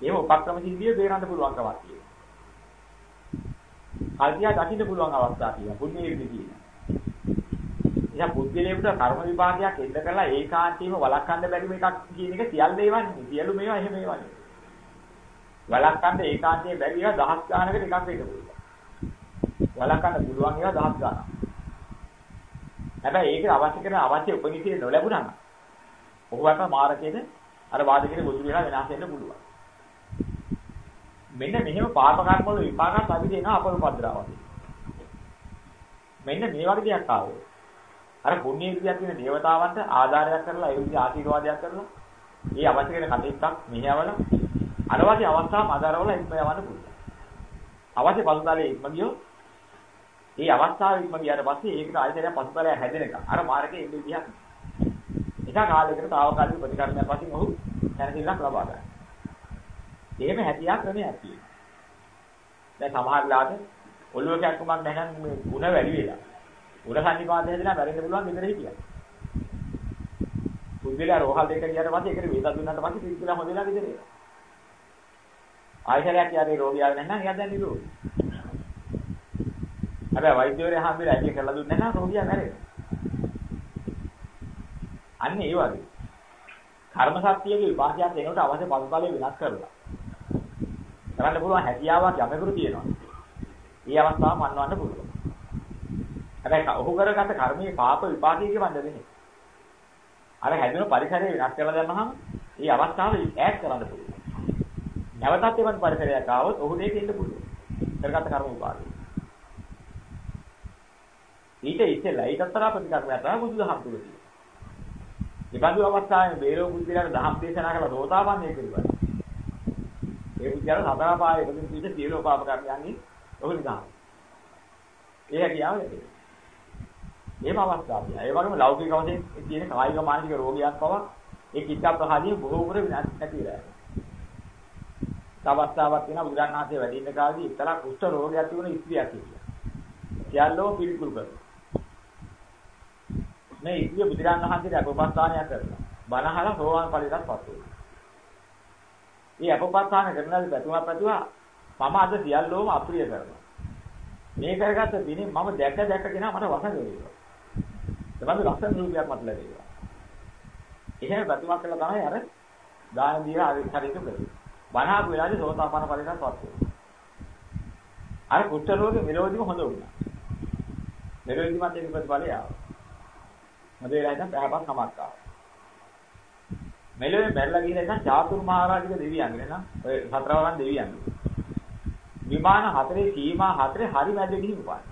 ඒව උපක්‍රමශීලීව බේරන්න පුළුවන් කමක් තියෙනවා. කල්පියා දකින්න පුළුවන් අවස්ථා තියෙනවා. පුණ්‍ය විදි තියෙනවා. එයා බුද්ධිලේකට කර්ම විපාකයක් එන්න කරලා ඒකාන්තීව වළක්වන්න බැරි මේකක් කියන එක සියල්ල ඒවන්නේ. සියලු මේවා එහෙම ඒවන්නේ. වළක්වන්න ඒකාන්තයේ බැරි ඒවා දහස් ගානකට එකක් වෙන්න පුළුවන්. වළක්වන්න පුළුවන් ඒවා දහස් ගානක්. හැබැයි ඒක අවශ්‍ය කරන අවශ්‍ය උපනිෂේ නොලැබුණා නම් ඔහුවට මාරකේද අර වාදකේ බුදු වෙලා වෙනස් වෙන්න පුළුවන්. මෙන්න මෙහෙම පාප කර්ම වල විපාකත් අපි දෙනවා අපරුපද්‍රා වශයෙන්. මෙන්න මේ වගේ දෙයක් ආවෝ. අර පුණ්‍ය විද්‍යාව කියන දේවතාවන්ට ආධාරයක් කරලා ඒ විදිහ ආශිර්වාදයක් කරලා ඒ අවශ්‍ය කරන කටයුත්තක් මෙහෙවල අර වගේ අවස්ථාවක් ආධාරවල ඉක්ම යවන්න පුළුවන්. අවශ්‍ය පසුතලයේ ඉක්ම ගියෝ ඒ අවස්ථාවේ ඉක්ම ගියාට පස්සේ ඒකට ආයතනය පසුතලය හැදෙනක අර මාර්ගයේ ඉන්න විදිහක්. එක කාලයකට తాවකාලික ප්‍රතිකර්මයක් වශයෙන් ඔහු දැනගින්නක් ලබා ගන්නවා. එහෙම හැටියක් ක්‍රමයක් තියෙනවා. දැන් සමහර ලාට ඔළුව කැක්කමක් නැහනම් මේ ಗುಣ වැඩි වෙලා. උඩ සම්නිපාතය හැදලා වැරෙන්න පුළුවන් විතර හිටියා. පුදුලලා රෝහල් දෙක ගියාට පස්සේ ඒකට වේදක් දුන්නාට පස්සේ පිළිතුරක් හොඳ වෙලා විතර එනවා. ආයතනයක් යාගේ රෝගියා නැත්නම් එයා දැන් නිරෝගී. හැබැයි වෛද්‍යවරයා හැමදේම ඇයි කරලා දුන්නේ නැත්නම් රෝගියා මැරෙනවා. අන්න ඒ වගේ. කර්ම ශක්තියගේ විපාකයක් එනකොට අවශ්‍ය පසුතලය වෙනස් කරලා. කරන්න පුළුවන් හැකියාවක් යමෙකුට තියෙනවා. ඒ අවස්ථාව මන්වන්න පුළුවන්. හැබැයි ඔහු කරගත කර්මයේ පාප විපාකයේ කියවන්න දෙන්නේ. අර හැදෙන පරිසරය වෙනස් කරලා දැම්මහම ඒ අවස්ථාව ඈඩ් කරන්න පුළුවන්. නැවතත් එවන් පරිසරයක් ආවොත් ඔහුට ඒක ඉන්න පුළුවන්. කරගත කර්ම විපාකය. ඊට ඉස්සෙල්ලා ඊටතර ප්‍රතිකර්මයක් තමයි බුදුදහම තුල තියෙන්නේ. මේ බඳු අවස්ථාවේ බේරෝ බුද්ධිලාට දහම් දේශනා කළ රෝතාපන්නය කෙරුවා. ඒ බුද්ධිලාට සතර පායේ ඉදින් පිට සියලු පාප කර්මයන්ගෙන් ඔහු නිදහස්. ඒ හැකියාව ලැබෙනවා. එහෙම අවස්ථාවක්. ඒ වගේම ලෞකික වශයෙන් තියෙන කායික මානසික රෝගයක් පවා ඒ කිච්ච ප්‍රහාදිය බොහෝ උර විනාශ නැති වෙලා යනවා. අවස්ථාවක් තියෙනවා බුදුරණන් වහන්සේ වැඩි ඉන්න කාලේදී එක්තරා කුෂ්ඨ රෝගයක් තිබුණ ස්ත්‍රියක් හිටියා. සියල්ලෝ පිළිකුල් කරා. මේ ඉතිය බුදුරන් වහන්සේට අපපස්ථානයක් කරනවා. බණහලා සෝවාන් ඵලයටපත් වෙනවා. මේ අපපස්ථාන කරනදී පැතුමක් පැතුවා මම අද සියල්ලෝම අප්‍රිය කරනවා. මේ කරගත්ත දිනේ මම දැක දැකගෙන මට වසඟ වෙනවා. එබඳු ලක්ෂණ රූපයක් මට ලැබෙනවා. එහෙම පැතුමක් කළා තමයි අර දාන දීලා හරියට කරේ. බණහාපු වෙලාවේ සෝතාපන්න ඵලයටපත් වෙනවා. අර කුෂ්ඨ රෝගේ මෙලොවදීම හොඳ වුණා. මෙලොවදීමත් ඒක ප්‍රතිඵලය ආවා. මොකද වෙලා ඉතින් පහපස් නමක් ආවා. මෙලොවේ බැලලා ගිහින් ඉතින් චාතුරු මහරජික දෙවියන්ගේ නේද? ඔය සතරවරන් දෙවියන්ගේ. විමාන හතරේ සීමා හතරේ හරි මැද ගිහින් උපාන.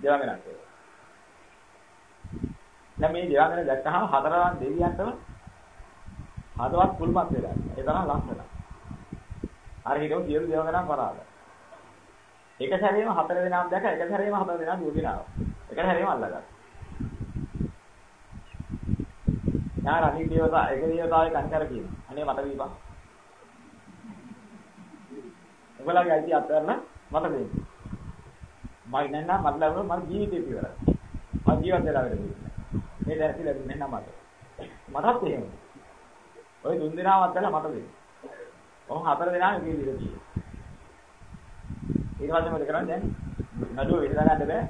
දෙවඟනක් ඒක. දැන් මේ දෙවඟන දැක්කහම හතරවරන් දෙවියන්ටම හදවත් කුල්මත් වෙලා. ඒ තරම් ලස්සනයි. අර හිතෝ සියලු දෙවඟනක් පරාද. එක සැරේම හතර දෙනාම දැක එක සැරේම හතර දෙනා දුවගෙන ආවා. එක සැරේම අල්ලගත්තා. ඥාන අනිත් දේවතා එක දේවතාවේ කන්කර කියනවා. අනේ මට දීපන්. උඹලගේ අයිති අත්හැරලා මට දෙන්න. මම නෑ මට ලැබුණා මම ජීවිතේ ඉවරයි. මම ජීවත් වෙලා වෙන්නේ. මේ දැසි ලැබුණේ නෑ මට. මටත් එහෙම. ඔය තුන් දෙනාම අත්හැරලා මට දෙන්න. ඔහොම හතර දෙනාම එක විදිහට තියෙනවා. ඊට පස්සේ මොකද කරන්නේ දැන්? නඩුව විසඳ ගන්න බෑ.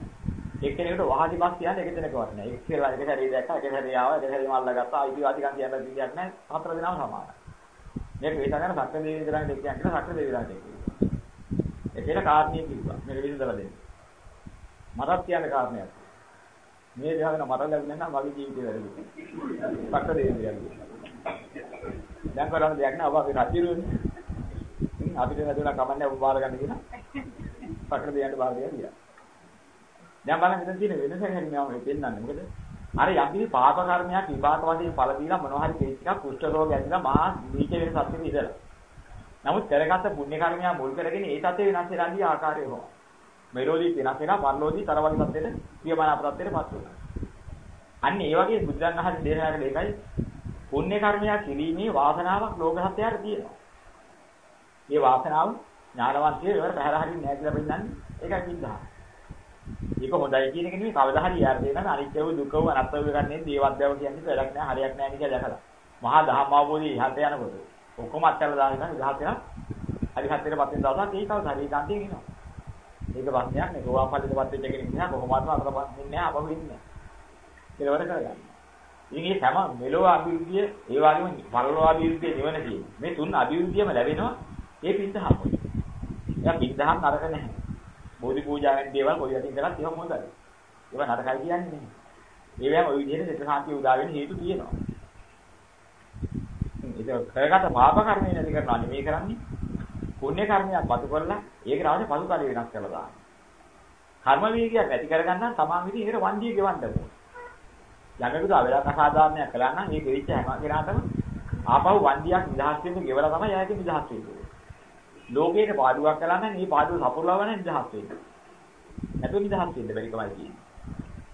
එක්කෙනෙකුට වහදි බස් කියන්නේ එක දෙනෙක්වත් නෑ. එක් කියලා එක සැරේ දැක්කා, එක සැරේ ආවා, එක සැරේ මල්ලා ගත්තා. අයිතිවාසිකම් කියන්න දෙයක් නෑ. හතර දෙනාම සමානයි. මේක වේසගන්න සක්‍ර දේවී විතරක් දෙක කියන්නේ සක්‍ර දේවී විතරක් දෙක. ඒකේට කාරණේ කිව්වා. මේක විසඳලා දෙන්න. මටත් කියන්න කාරණයක්. මේ දේවල් මට ලැබුණේ නම් මගේ ජීවිතේ වැරදි. සක්‍ර දේවී විතරක්. දැන් කරන්න දෙයක් නෑ ඔබ අපි රජිරුවනේ. අපිට නැතුණා කමන්නේ ඔබ බාර ගන්න කියලා. සක්‍ර දේවියන්ට බාර දෙන්න කියලා. දැන් බලන්න මෙතන තියෙන වෙනස හැරි මම පෙන්නන්නේ. මොකද අර යම්කිසි පාප කර්මයක් විපාක වශයෙන් ඵල දීලා මොනවා හරි කේස් එකක් කුෂ්ඨ රෝග ඇතිලා මහා නීච වෙන සත්‍යෙ ඉඳලා. නමුත් කරගත්ත පුණ්‍ය කර්මය මුල් කරගෙන ඒ තත්ත්වේ වෙනස් වෙලා ගිය ආකාරය හොම. මෙලෝදී වෙනස් වෙනා පරලෝදී තරවලි තත්ත්වෙට ප්‍රියමනා ප්‍රත්‍යයට පත් වෙනවා. අන්න ඒ වගේ බුද්ධන් අහන්නේ දේශනා කළ එකයි පුණ්‍ය කර්මයක් කිරීමේ වාසනාවක් ලෝක සත්‍යයට තියෙනවා. මේ වාසනාව ඥානවන්තයෙක් ඒවට පැහැර හරින්නේ නැහැ කියලා පෙන්නන්නේ ඒකයි කිව්වා. ඒක හොඳයි කියන එක නෙමෙයි කවදා හරි යාර දෙනම අනිත්‍යව දුකව අනත්තව ගන්නේ දේවද්දව කියන්නේ වැඩක් නෑ හරියක් නෑ කියලා දැකලා. මහා දහම් අවබෝධය ඉහත යනකොට ඔක්කොම අත්හැරලා දාගෙන ඉහත යන හරි හතරේ පස්සේ දවසක් ඒකව හරි කාන්තිය කියනවා. ඒක ප්‍රශ්නයක් නේ. ගෝවා පල්ලියට පත් වෙච්ච කෙනෙක් නෑ කොහොමවත් අතට පස්සේ නෑ අපව ඉන්නේ. කෙලවර කරගන්න. ඉතින් මේ හැම මෙලෝ අභිවෘද්ධිය ඒ වගේම පරලෝ අභිවෘද්ධිය නිවන තියෙන්නේ. මේ තුන් අභිවෘද්ධියම ලැබෙනවා ඒ පින්දහම. එයා පින්දහම් නරක නැහැ. බෝධි පූජාවෙන් දේවල් කොයි යටින් කරත් ඒවා හොඳයි. ඒවා නරකයි කියන්නේ නෙමෙයි. ඒවැම ওই විදිහට සිත සාන්තිය උදා වෙන හේතු තියෙනවා. ඒක කරගත පාප කර්මය නැති කරනවා නෙමෙයි කරන්නේ. පුණ්‍ය කර්මයක් පතු කරලා ඒකට අවශ්‍ය පසු කාලය වෙනස් කරලා දානවා. කර්ම වේගයක් ඇති කරගන්න තමන් විදිහට ඒකට වන්දිය ගෙවන්න ඕනේ. ළඟකට අවලක් අසාධාරණයක් කළා නම් ඒ ගෙවිච්ච හැම කෙනාටම ආපහු වන්දියක් නිදහස් වෙන්න ගෙවලා තමයි ආයෙත් නිදහස් වෙන්නේ. ලෝකේට පාඩුවක් කළා නම් මේ පාඩුව සපුරවගෙන නිදහස් වෙන්න. නැතුව නිදහස් වෙන්න බැරි කමයි කියන්නේ.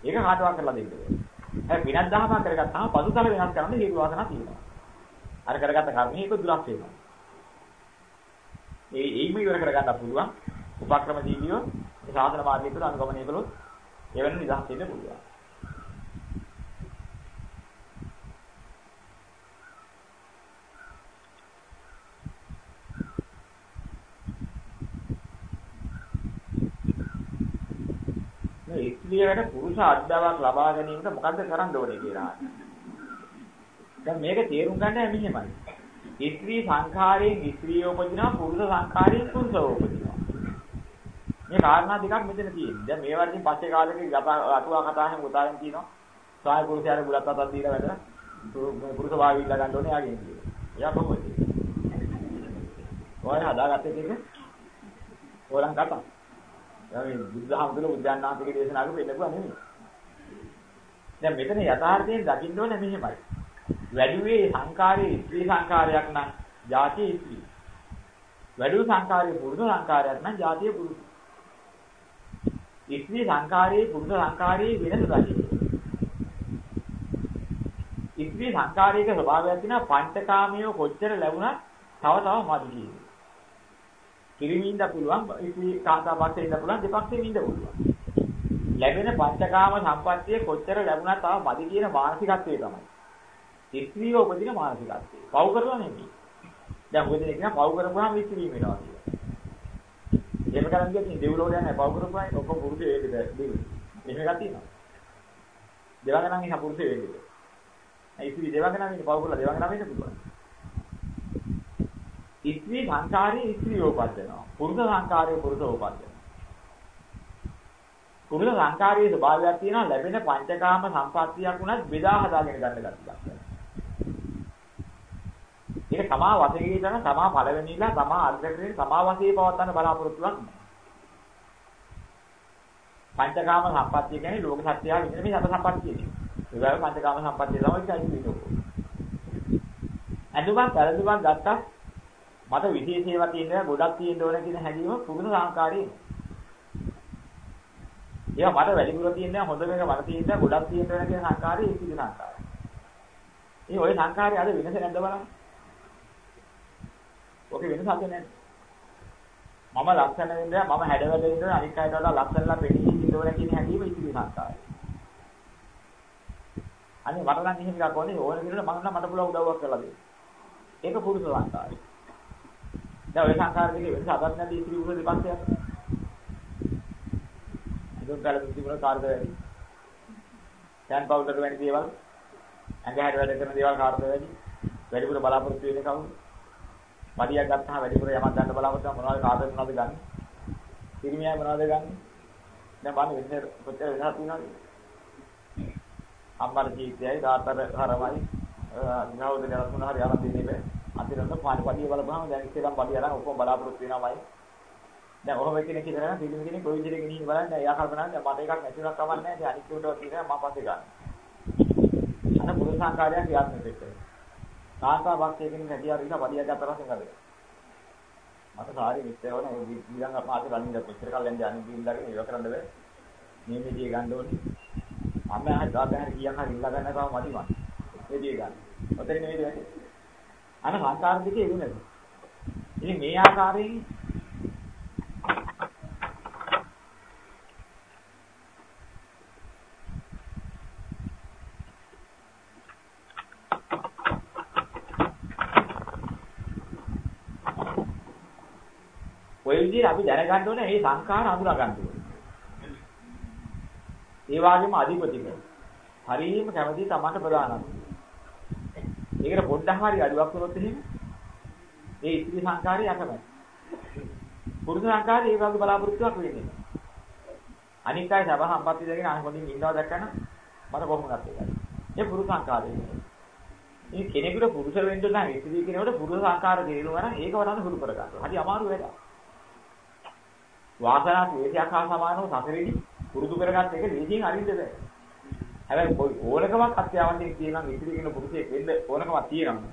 ඒක කාටවත් කරලා දෙන්න බෑ. හැබැයි විනක් දහමක් කරගත්තාම පසුතල වෙනස් කරන්න හේතු වාසනා තියෙනවා. අර කරගත්ත කර්මය ඒක දුරස් වෙනවා. ඒ ඒයිම ඉවර කරගන්න පුළුවන්. උපක්‍රම ජීවියෝ මේ සාසන මාර්ගය තුළ අනුගමනය කළොත් එවැනි නිදහස් වෙන්න පුළුවන්. ස්ත්‍රියකට පුරුෂ අධ්‍යාවක් ලබා ගැනීමට මොකද්ද කරන්න ඕනේ කියලා. දැන් මේක තේරුම් ගන්න මෙහෙමයි. ස්ත්‍රී සංඛාරයෙන් ස්ත්‍රිය උපදිනවා පුරුෂ සංඛාරයෙන් පුරුෂව උපදිනවා. මේ කාරණා දෙකක් මෙතන තියෙනවා. දැන් මේ වර්ගයෙන් පස්සේ කාලෙක අටුවා කතා හැම උදාහරණ තියෙනවා. සාය පුරුෂයාට බුලත් අතක් දීලා වැඩ පුරුෂ වාග් ඉල්ල ගන්න ඕනේ යාගෙන් කියනවා. එයා කොහොමද? ඔය හදාගත්තේ දෙක. ඕලං කතා. මේ බුද්ධහමතුල බුද්ධාන්නාතික දේශනාවක වෙන්නකුවා නෙමෙයි. දැන් මෙතන යථාර්ථයෙන් දකින්න ඕනේ මෙහෙමයි. වැඩිවේ සංකාරයේ ස්ත්‍රී සංකාරයක් නම් ජාතිය ස්ත්‍රී. වැඩි සංකාරයේ පුරුෂ සංකාරයක් නම් ජාතිය පුරුෂ. ස්ත්‍රී සංකාරයේ පුරුෂ සංකාරයේ වෙනස දකින්න. ස්ත්‍රී සංකාරයක ස්වභාවයක් තියෙනවා පංචකාමියෝ කොච්චර ලැබුණත් තව තව මදි කියන්නේ. කිරිමින්ද පුළුවන් ඉති කාන්තාපක්ෂේ ඉන්න පුළුවන් දෙපක්ෂේ ඉන්න පුළුවන්. ලැබෙන පංචකාම සම්පත්තිය කොච්චර ලැබුණත් තාම මදි කියන මානසිකත්වය තමයි. ස්ත්‍රීව උපදින මානසිකත්වය. පව් කරලා නෙමෙයි. දැන් උපදින එක පව් කරපුවාම ස්ත්‍රී වෙනවා කියලා. එහෙම කරන් ගියත් දෙව්ලෝක යන්නේ පව් කරපුවායි ඔක්කොම පුරුදු වේදද දෙව්. මෙහෙම එකක් තියෙනවා. දෙවඟ නම් ඉහ පුරුදු වේදද. ඒ ස්ත්‍රී දෙවඟ නම් ඉන්නේ පව් කරලා දෙවඟ නම් ඉන්න පුළුවන්. ස්ත්‍රී සංකාරයේ ස්ත්‍රිය උපදිනවා. පුරුෂ සංකාරයේ පුරුෂ උපදිනවා. පුරුෂ සංකාරයේ ස්වභාවයක් තියෙනවා ලැබෙන පංචකාම සම්පත්තියක් උනත් බෙදා හදාගෙන ගන්න ගැටියක්. ඒක තමා වශයෙන් කරන තමා පළවෙනිලා තමා අර්ධකරේ තමා වශයෙන් පවත්වන්න බලාපොරොත්තුවක් නෑ. පංචකාම සම්පත්තිය කියන්නේ ලෝක සත්‍යය විදිහට මේ සත සම්පත්තිය නේ. ඒගොල්ලෝ පංචකාම සම්පත්තිය තමයි කියන්නේ. අඳුමක් පළඳුමක් ගත්තා මට විශේෂ ඒවා තියෙනවා ගොඩක් තියෙන්න ඕන කියන හැඟීම පුදුම සංකාරයේ. ඒවා මට වැඩිපුර තියෙනවා හොඳ මේක මට තියෙනවා ගොඩක් තියෙන්න ඕන කියන සංකාරයේ ඉතිරි සංකාරය. ඒ ওই සංකාරය අද වෙනස නැද්ද බලන්න. ඔකේ වෙනසක් නැහැ. මම ලක්ෂණ වෙන්න මම හැඩවැද වෙන්න අනිත් අයට වඩා ලක්ෂණලා පෙනී ඉන්න ඕන කියන හැඟීම ඉතිරි සංකාරය. අනේ මට නම් එහෙම එකක් ඕනේ ඕන විදිහට මම නම් මට පුළුවන් උදව්වක් කරලා දෙන්න. ඒක පුරුෂ සංකාරය. දැන් ඔය සංඛාර දෙකේ වෙනස අදත් නැති ඉතිරි උර දෙපස්සයක්. අදුන් කාලේ තිබුණ කාර්ද වැඩි. සෑන් පවුඩර් වැනි දේවල් ඇඟ හැඩ වැඩ කරන දේවල් කාර්ද වැඩි. වැඩිපුර බලාපොරොත්තු වෙන්නේ කවුද? වඩියක් ගත්තාම වැඩිපුර යමක් ගන්න බලාපොරොත්තු මොනවද කාටද මොනවද ගන්න? පිරිමියා මොනවද ගන්න? දැන් බලන්න වෙන කොච්චර වෙනසක් තියෙනවද? අම්මර ජීවිතයයි තාත්තර හරමයි නවද ගලතුන හරි අරන් දෙන්නේ බෑ. අන්තිමට පාඩි පඩිය බලපුවාම දැන් ඉස්සෙල්ලම පඩිය අරන් ඔක්කොම බලාපොරොත්තු වෙනවමයි. දැන් ඔහොම කෙනෙක් ඉඳලා නම් පිළිම කෙනෙක් කොයි විදිහට ගෙනිහින් බලන්න එයා කල්පනා කරනවා මට එකක් නැති වෙනවක් කමක් නැහැ. ඉතින් අනිත් උටව තියෙනවා මම පස්සේ ගන්න. අන පුරුෂ සංකාරයන් ක්‍රියාත්මක වෙච්චා. කාන්තා භක්තිය කෙනෙක් නැති ආර ඉන්න පඩිය ගත්ත පස්සේ ගන්න. මට සාරි මිත්‍ර වුණා ඒ ඊළඟ මාසේ රණින්ද කොච්චර කල් යන්නේ අනිත් ගිල්ලගෙන ඉව කරන්න බෑ. මේ මෙදියේ ගන්න ඕනේ. අම්ම හරි දාලා හරි කීයක් හරි ඉල්ල ගන්න තව මදි මන්. මෙදියේ ගන්න. ඔතන නෙවෙයි වෙන්නේ. අන සංකාර දෙකේ ඉන්නේ. ඉතින් මේ ආකාරයෙන් ඔය විදිහට අපි දැනගන්න ඕනේ මේ සංඛාර හඳුනා ගන්න ඕනේ. ඒ වගේම අධිපතික. හරියම කැමති තමන්ට ප්‍රධානයි. ඒකට පොඩ්ඩක් හරි අඩුවක් වුණොත් එහෙම ඒ ඉතිරි සංඛාරය අකමැති. පුරුදු සංඛාරය ඒ වගේ බලාපොරොත්තුවක් වෙන්නේ. අනිත් අය සබහ සම්පත්ති දෙකෙන් අහ හොඳින් ඉන්නවා දැක්කම මට කොහොමද ඒකයි. ඒ පුරුදු සංඛාරය. මේ කෙනෙකුට පුරුෂ වෙන්න නම් ඉතිරි කෙනෙකුට පුරුදු සංඛාර දේරුවා නම් ඒක වඩා හුරු කර ගන්නවා. හරි අමාරු වැඩක්. වාසනා ද්වේෂයක් හා සමානව සසරේදී පුරුදු කරගත්ත එක ලේසියෙන් අරින්න බෑ. හැබැයි ඕනකමක් අත්‍යවශ්‍යයි කියනවා ඉතිරි කෙන පුරුෂයෙක් වෙන්න ඕනකමක් තියෙනවා.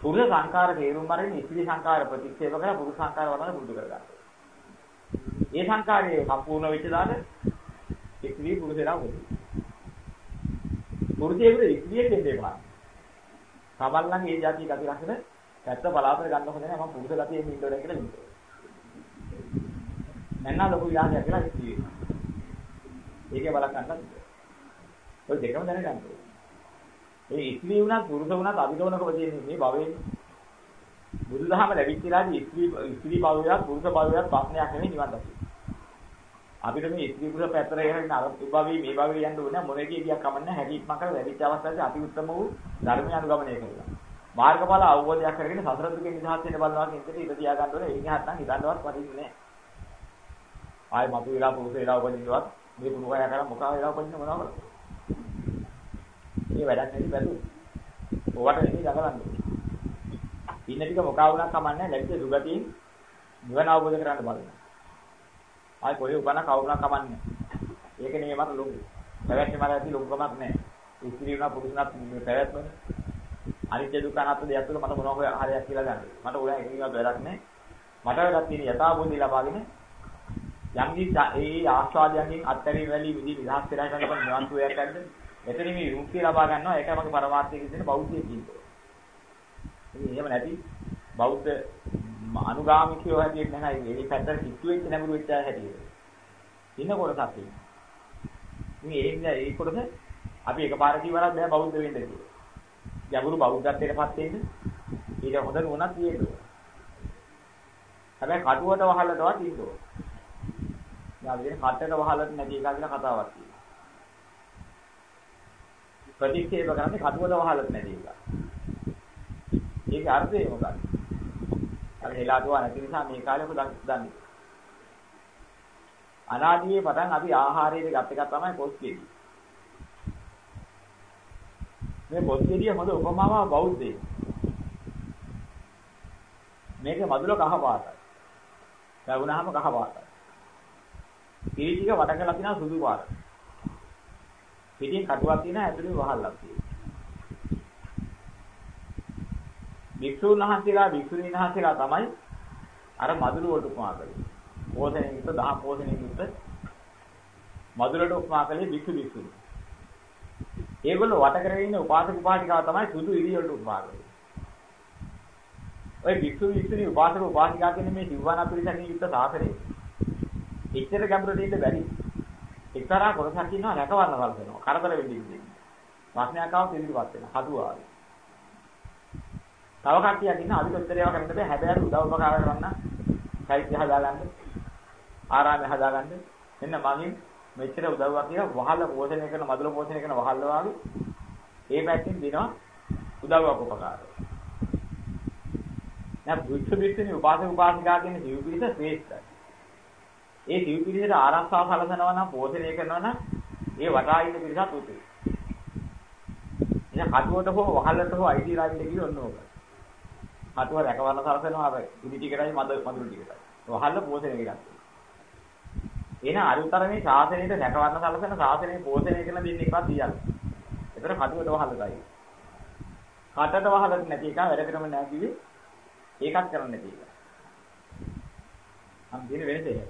පුරුෂ සංකාර තේරුම් අරගෙන ඉතිරි සංකාර ප්‍රතික්ෂේප කරලා පුරුෂ සංකාර වඩන පුරුදු කරගන්න. ඒ සංකාරයේ සම්පූර්ණ වෙච්ච දාට ඉතිරි පුරුෂයලා වෙයි. පුරුෂයෙකුට ඉතිරිය දෙන්න එපා. සමල්ලන් ඒ જાතිය ගති ලක්ෂණ පැත්ත බලාපොරොත්තු ගන්න හොඳ නැහැ මම පුරුෂ ගතියෙන් ඉන්න ඕනේ කියලා හිතුවා. නැන්නා ලොකු විලාසයක් කියලා හිතුවේ. ඒකේ බලක් ගන්නත්. ඔය දෙකම දැනගන්න ඕනේ. මේ ඉස්ත්‍රි වුණත් පුරුෂ වුණත් අභිනවනකම තියෙන්නේ මේ භවයේ. බුදුදහම ලැබිච්ච ඉලාදී ඉස්ත්‍රි ඉස්ත්‍රි භවයත් පුරුෂ භවයත් ප්‍රශ්නයක් නෙමෙයි නිවන් දකින්න. අපිට මේ ඉස්ත්‍රි පුරුෂ පැත්තට යන අර භවයේ මේ භවයේ යන්න ඕනේ මොනේකේ කියක් කමන්නේ හැදීත්ම කර ලැබිච්ච අවස්ථාවේ අති උත්තම වූ ධර්මය අනුගමනය කරලා. මාර්ගඵල අවබෝධයක් කරගෙන සසර දුකෙන් නිදහස් වෙන්න බලනවා කියන එකට ඉඳ තියා ගන්න ඕනේ. ඒකෙන් හත්නම් හිතන්නවත් වටින්නේ නැහැ. ආයේ මතු වෙලා පුරුෂ වෙලා උපදිනවත් මේ පුරුෂය කරා මොකා වෙලා උපදින්න මොනවද? මේ වැඩක් නැති බැලු. ඕවට නෙමෙයි දඟලන්නේ. ඉන්න ටික මොකා වුණා කමන්නේ ලැබිච්ච සුගතියෙන් නිවන අවබෝධ කරගන්න බලන්න. ආයි කොහේ උපන්න කවුරුණා කමන්නේ. ඒක නෙමෙයි මට ලොකු. පැවැත්ම මට ඇති ලොකුකමක් නැහැ. ඉස්ත්‍රි වුණා පුරුෂුණා පැවැත්මනේ. අනිත්‍ය දුක්ඛ අනාත්ම දෙයක් තුළ මට මොනවද හරියක් කියලා ගන්න. මට ඕන එකකින්වත් වැඩක් නැහැ. මට වැඩක් තියෙන යථාභූතය ලබාගෙන යම්කි ඒ ආස්වාදයෙන් අත්හැරීම වැලි විදි විදහාස් කරලා කරන නිවන් සුවයක් ගන්න. එතනින් මේ විමුක්තිය ලබා ගන්නවා ඒකයි මගේ පරමාර්ථය කියන බෞද්ධය කියන්නේ. ඉතින් එහෙම නැති බෞද්ධ අනුගාමිකයෝ හැටියට නැහැ මේ පැත්තට කිට්ටු වෙච්ච නැඹුරු වෙච්ච හැටියට. ඉන්න කොටසක් තියෙනවා. මේ ඒ ඒ කොටස අපි එකපාර කිව්වනම් බෑ බෞද්ධ වෙන්න කියලා. ගැඹුරු බෞද්ධත්වයටපත් වෙන්න ඊට හොඳ නුවණක් තියෙන්න ඕන. හැබැයි කටුවට වහලටවත් ඉන්න ඕන. යාළුවනේ කටට වහලට නැති එක කියලා කතාවක් තියෙනවා. ප්‍රතික්ෂේප කරන්නේ කටුවට වහලට නැති එක. ඒකේ අර්ථය මොකක්ද? අර හෙලාදුවා නැති නිසා මේ කාලේ ඔබ දන්නේ. අනාදියේ පටන් අපි ආහාරයේ ගත් එක තමයි පොස්කේදී. මේ පොස්කේදී හොඳ උපමාවක් බෞද්ධයේ. මේකේ මදුල කහ පාටයි. ලැබුණාම කහ පාටයි. පිළිටික වට කරලා තියෙනවා සුදු පාට. පිටින් කටුවක් තියෙනවා ඇතුලේ වහල්ලක් තියෙනවා. භික්ෂුන් වහන්සේලා භික්ෂුණීන් වහන්සේලා තමයි අර මදුරු වලට උපමා කළේ. පෝෂණයෙන් යුක්ත දහම් පෝෂණයෙන් යුක්ත මදුරට උපමා කළේ භික්ෂු භික්ෂුණී. ඒගොල්ලෝ වට කරගෙන ඉන්න උපාසක උපාසිකාව තමයි සුදු ඉරි වලට උපමා කළේ. ඔය භික්ෂු භික්ෂුණී උපාසක උපාසිකා කියන මේ දිව්වාන පිළිසකින් යුක්ත සාසනය. එච්චර ගැඹුරට ඉන්න බැරි. එක්තරා කොටසක් ඉන්නවා රැකවන්න කල්පනවා. කරදර වෙන්නේ ඉන්නේ. ප්‍රශ්නයක් ආවොත් ඉදිරිපත් වෙනවා. හදුවා. තව කට්ටියක් ඉන්න අධිකොත්තරේව කරන්න බෑ හැබැයි උදව් උපකාර කරන්න සයිට් හදාගන්න ආරාමය හදාගන්න මෙන්න මගෙන් මෙච්චර උදව්වක් කියලා වහල පෝෂණය කරන මදුල පෝෂණය කරන වහල්ල වාගේ ඒ පැත්තෙන් දෙනවා උදව්වක් උපකාර දැන් බුද්ධ බිස්සනේ උපාසක උපාසිකා කියන සිව් පිළිස ශ්‍රේෂ්ඨයි. ඒ සිව් පිළිසට ආරක්ෂාව සැලසනවා නම් පෝෂණය කරනවා නම් ඒ වටා ඉන්න පිළිසත් උතුයි. එහෙනම් කටුවට හෝ වහලට හෝ අයිති රාජිට කියන ඔන්න ඕක. කටුව රැකවන්න සලසනවා අර ඉදි ටිකටයි මද මදුරු ටිකටයි. වහල්ල පෝෂණය කරගන්න. එහෙනම් අරුතරමේ ශාසනයට රැකවන්න සලසන ශාසනයේ පෝෂණය කරන දෙන්න එකක් තියන්න. ඒතර කටුවට වහලයි. කටට වහලට නැති එක වැඩ කරම නැහැ කිව්වේ ඒකත් කරන්න නැති එක. අම් දින වෙනසේ.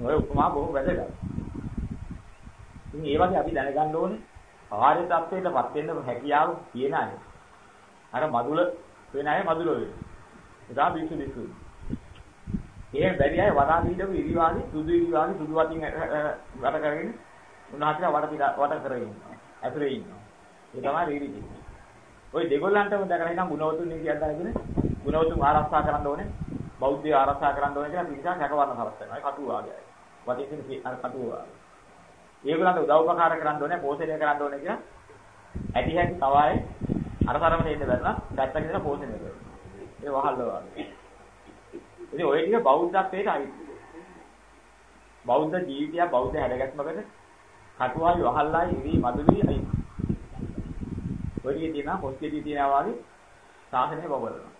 ඔය උපමා බොහොම වැදගත්. ඉතින් ඒ වගේ අපි දැනගන්න ඕනේ ආර්ය தත්වයටපත් වෙන්න හැකියාව තියෙන අය. අර මදුල වෙන අය මදුල වෙනවා. එදා බිසු බිසු. ඒ බැරි අය වදා දීදු ඉරිවාදී සුදු ඉරිවාදී සුදු වටින් වැඩ කරගෙන උන්වහන්සේලා වඩ පිට වට කරගෙන ඉන්නවා. ඇතුලේ ඉන්නවා. ඒ තමයි රීරිදි. ওই දෙගොල්ලන්ටම දැකලා ඉතින් ගුණවතුන් කියන දාගෙන ගුණවතුන් ආරක්ෂා කරන්න ඕනේ. බෞද්ධය ආරක්ෂා කරන්න ඕනේ කියලා පිළිසක් හැකවන්න සලස්වනවා. ඒ කටුව ආගයයි. වටින් තියෙන අර කටුව ආගය. ඒගොල්ලන්ට උදව් උපකාර කරන්න ඕනේ, පෝෂණය කරන්න ඕනේ කියලා ඇටි හැටි තවයි අර තරමට එන්න බැලලා දැත්තක ඉඳලා පෝෂණය කරනවා. ඒ වහල්ල වගේ. ඉතින් ඔය ටික බෞද්ධත්වයට අයිති. බෞද්ධ ජීවිතය බෞද්ධ හැඩගැස්මකට කටුවායි වහල්ලායි ඉරි මදුලි අයිති. ඔය ටික තියෙනවා පොස්කෙදී තියෙනවා වගේ සාසනය බබලනවා.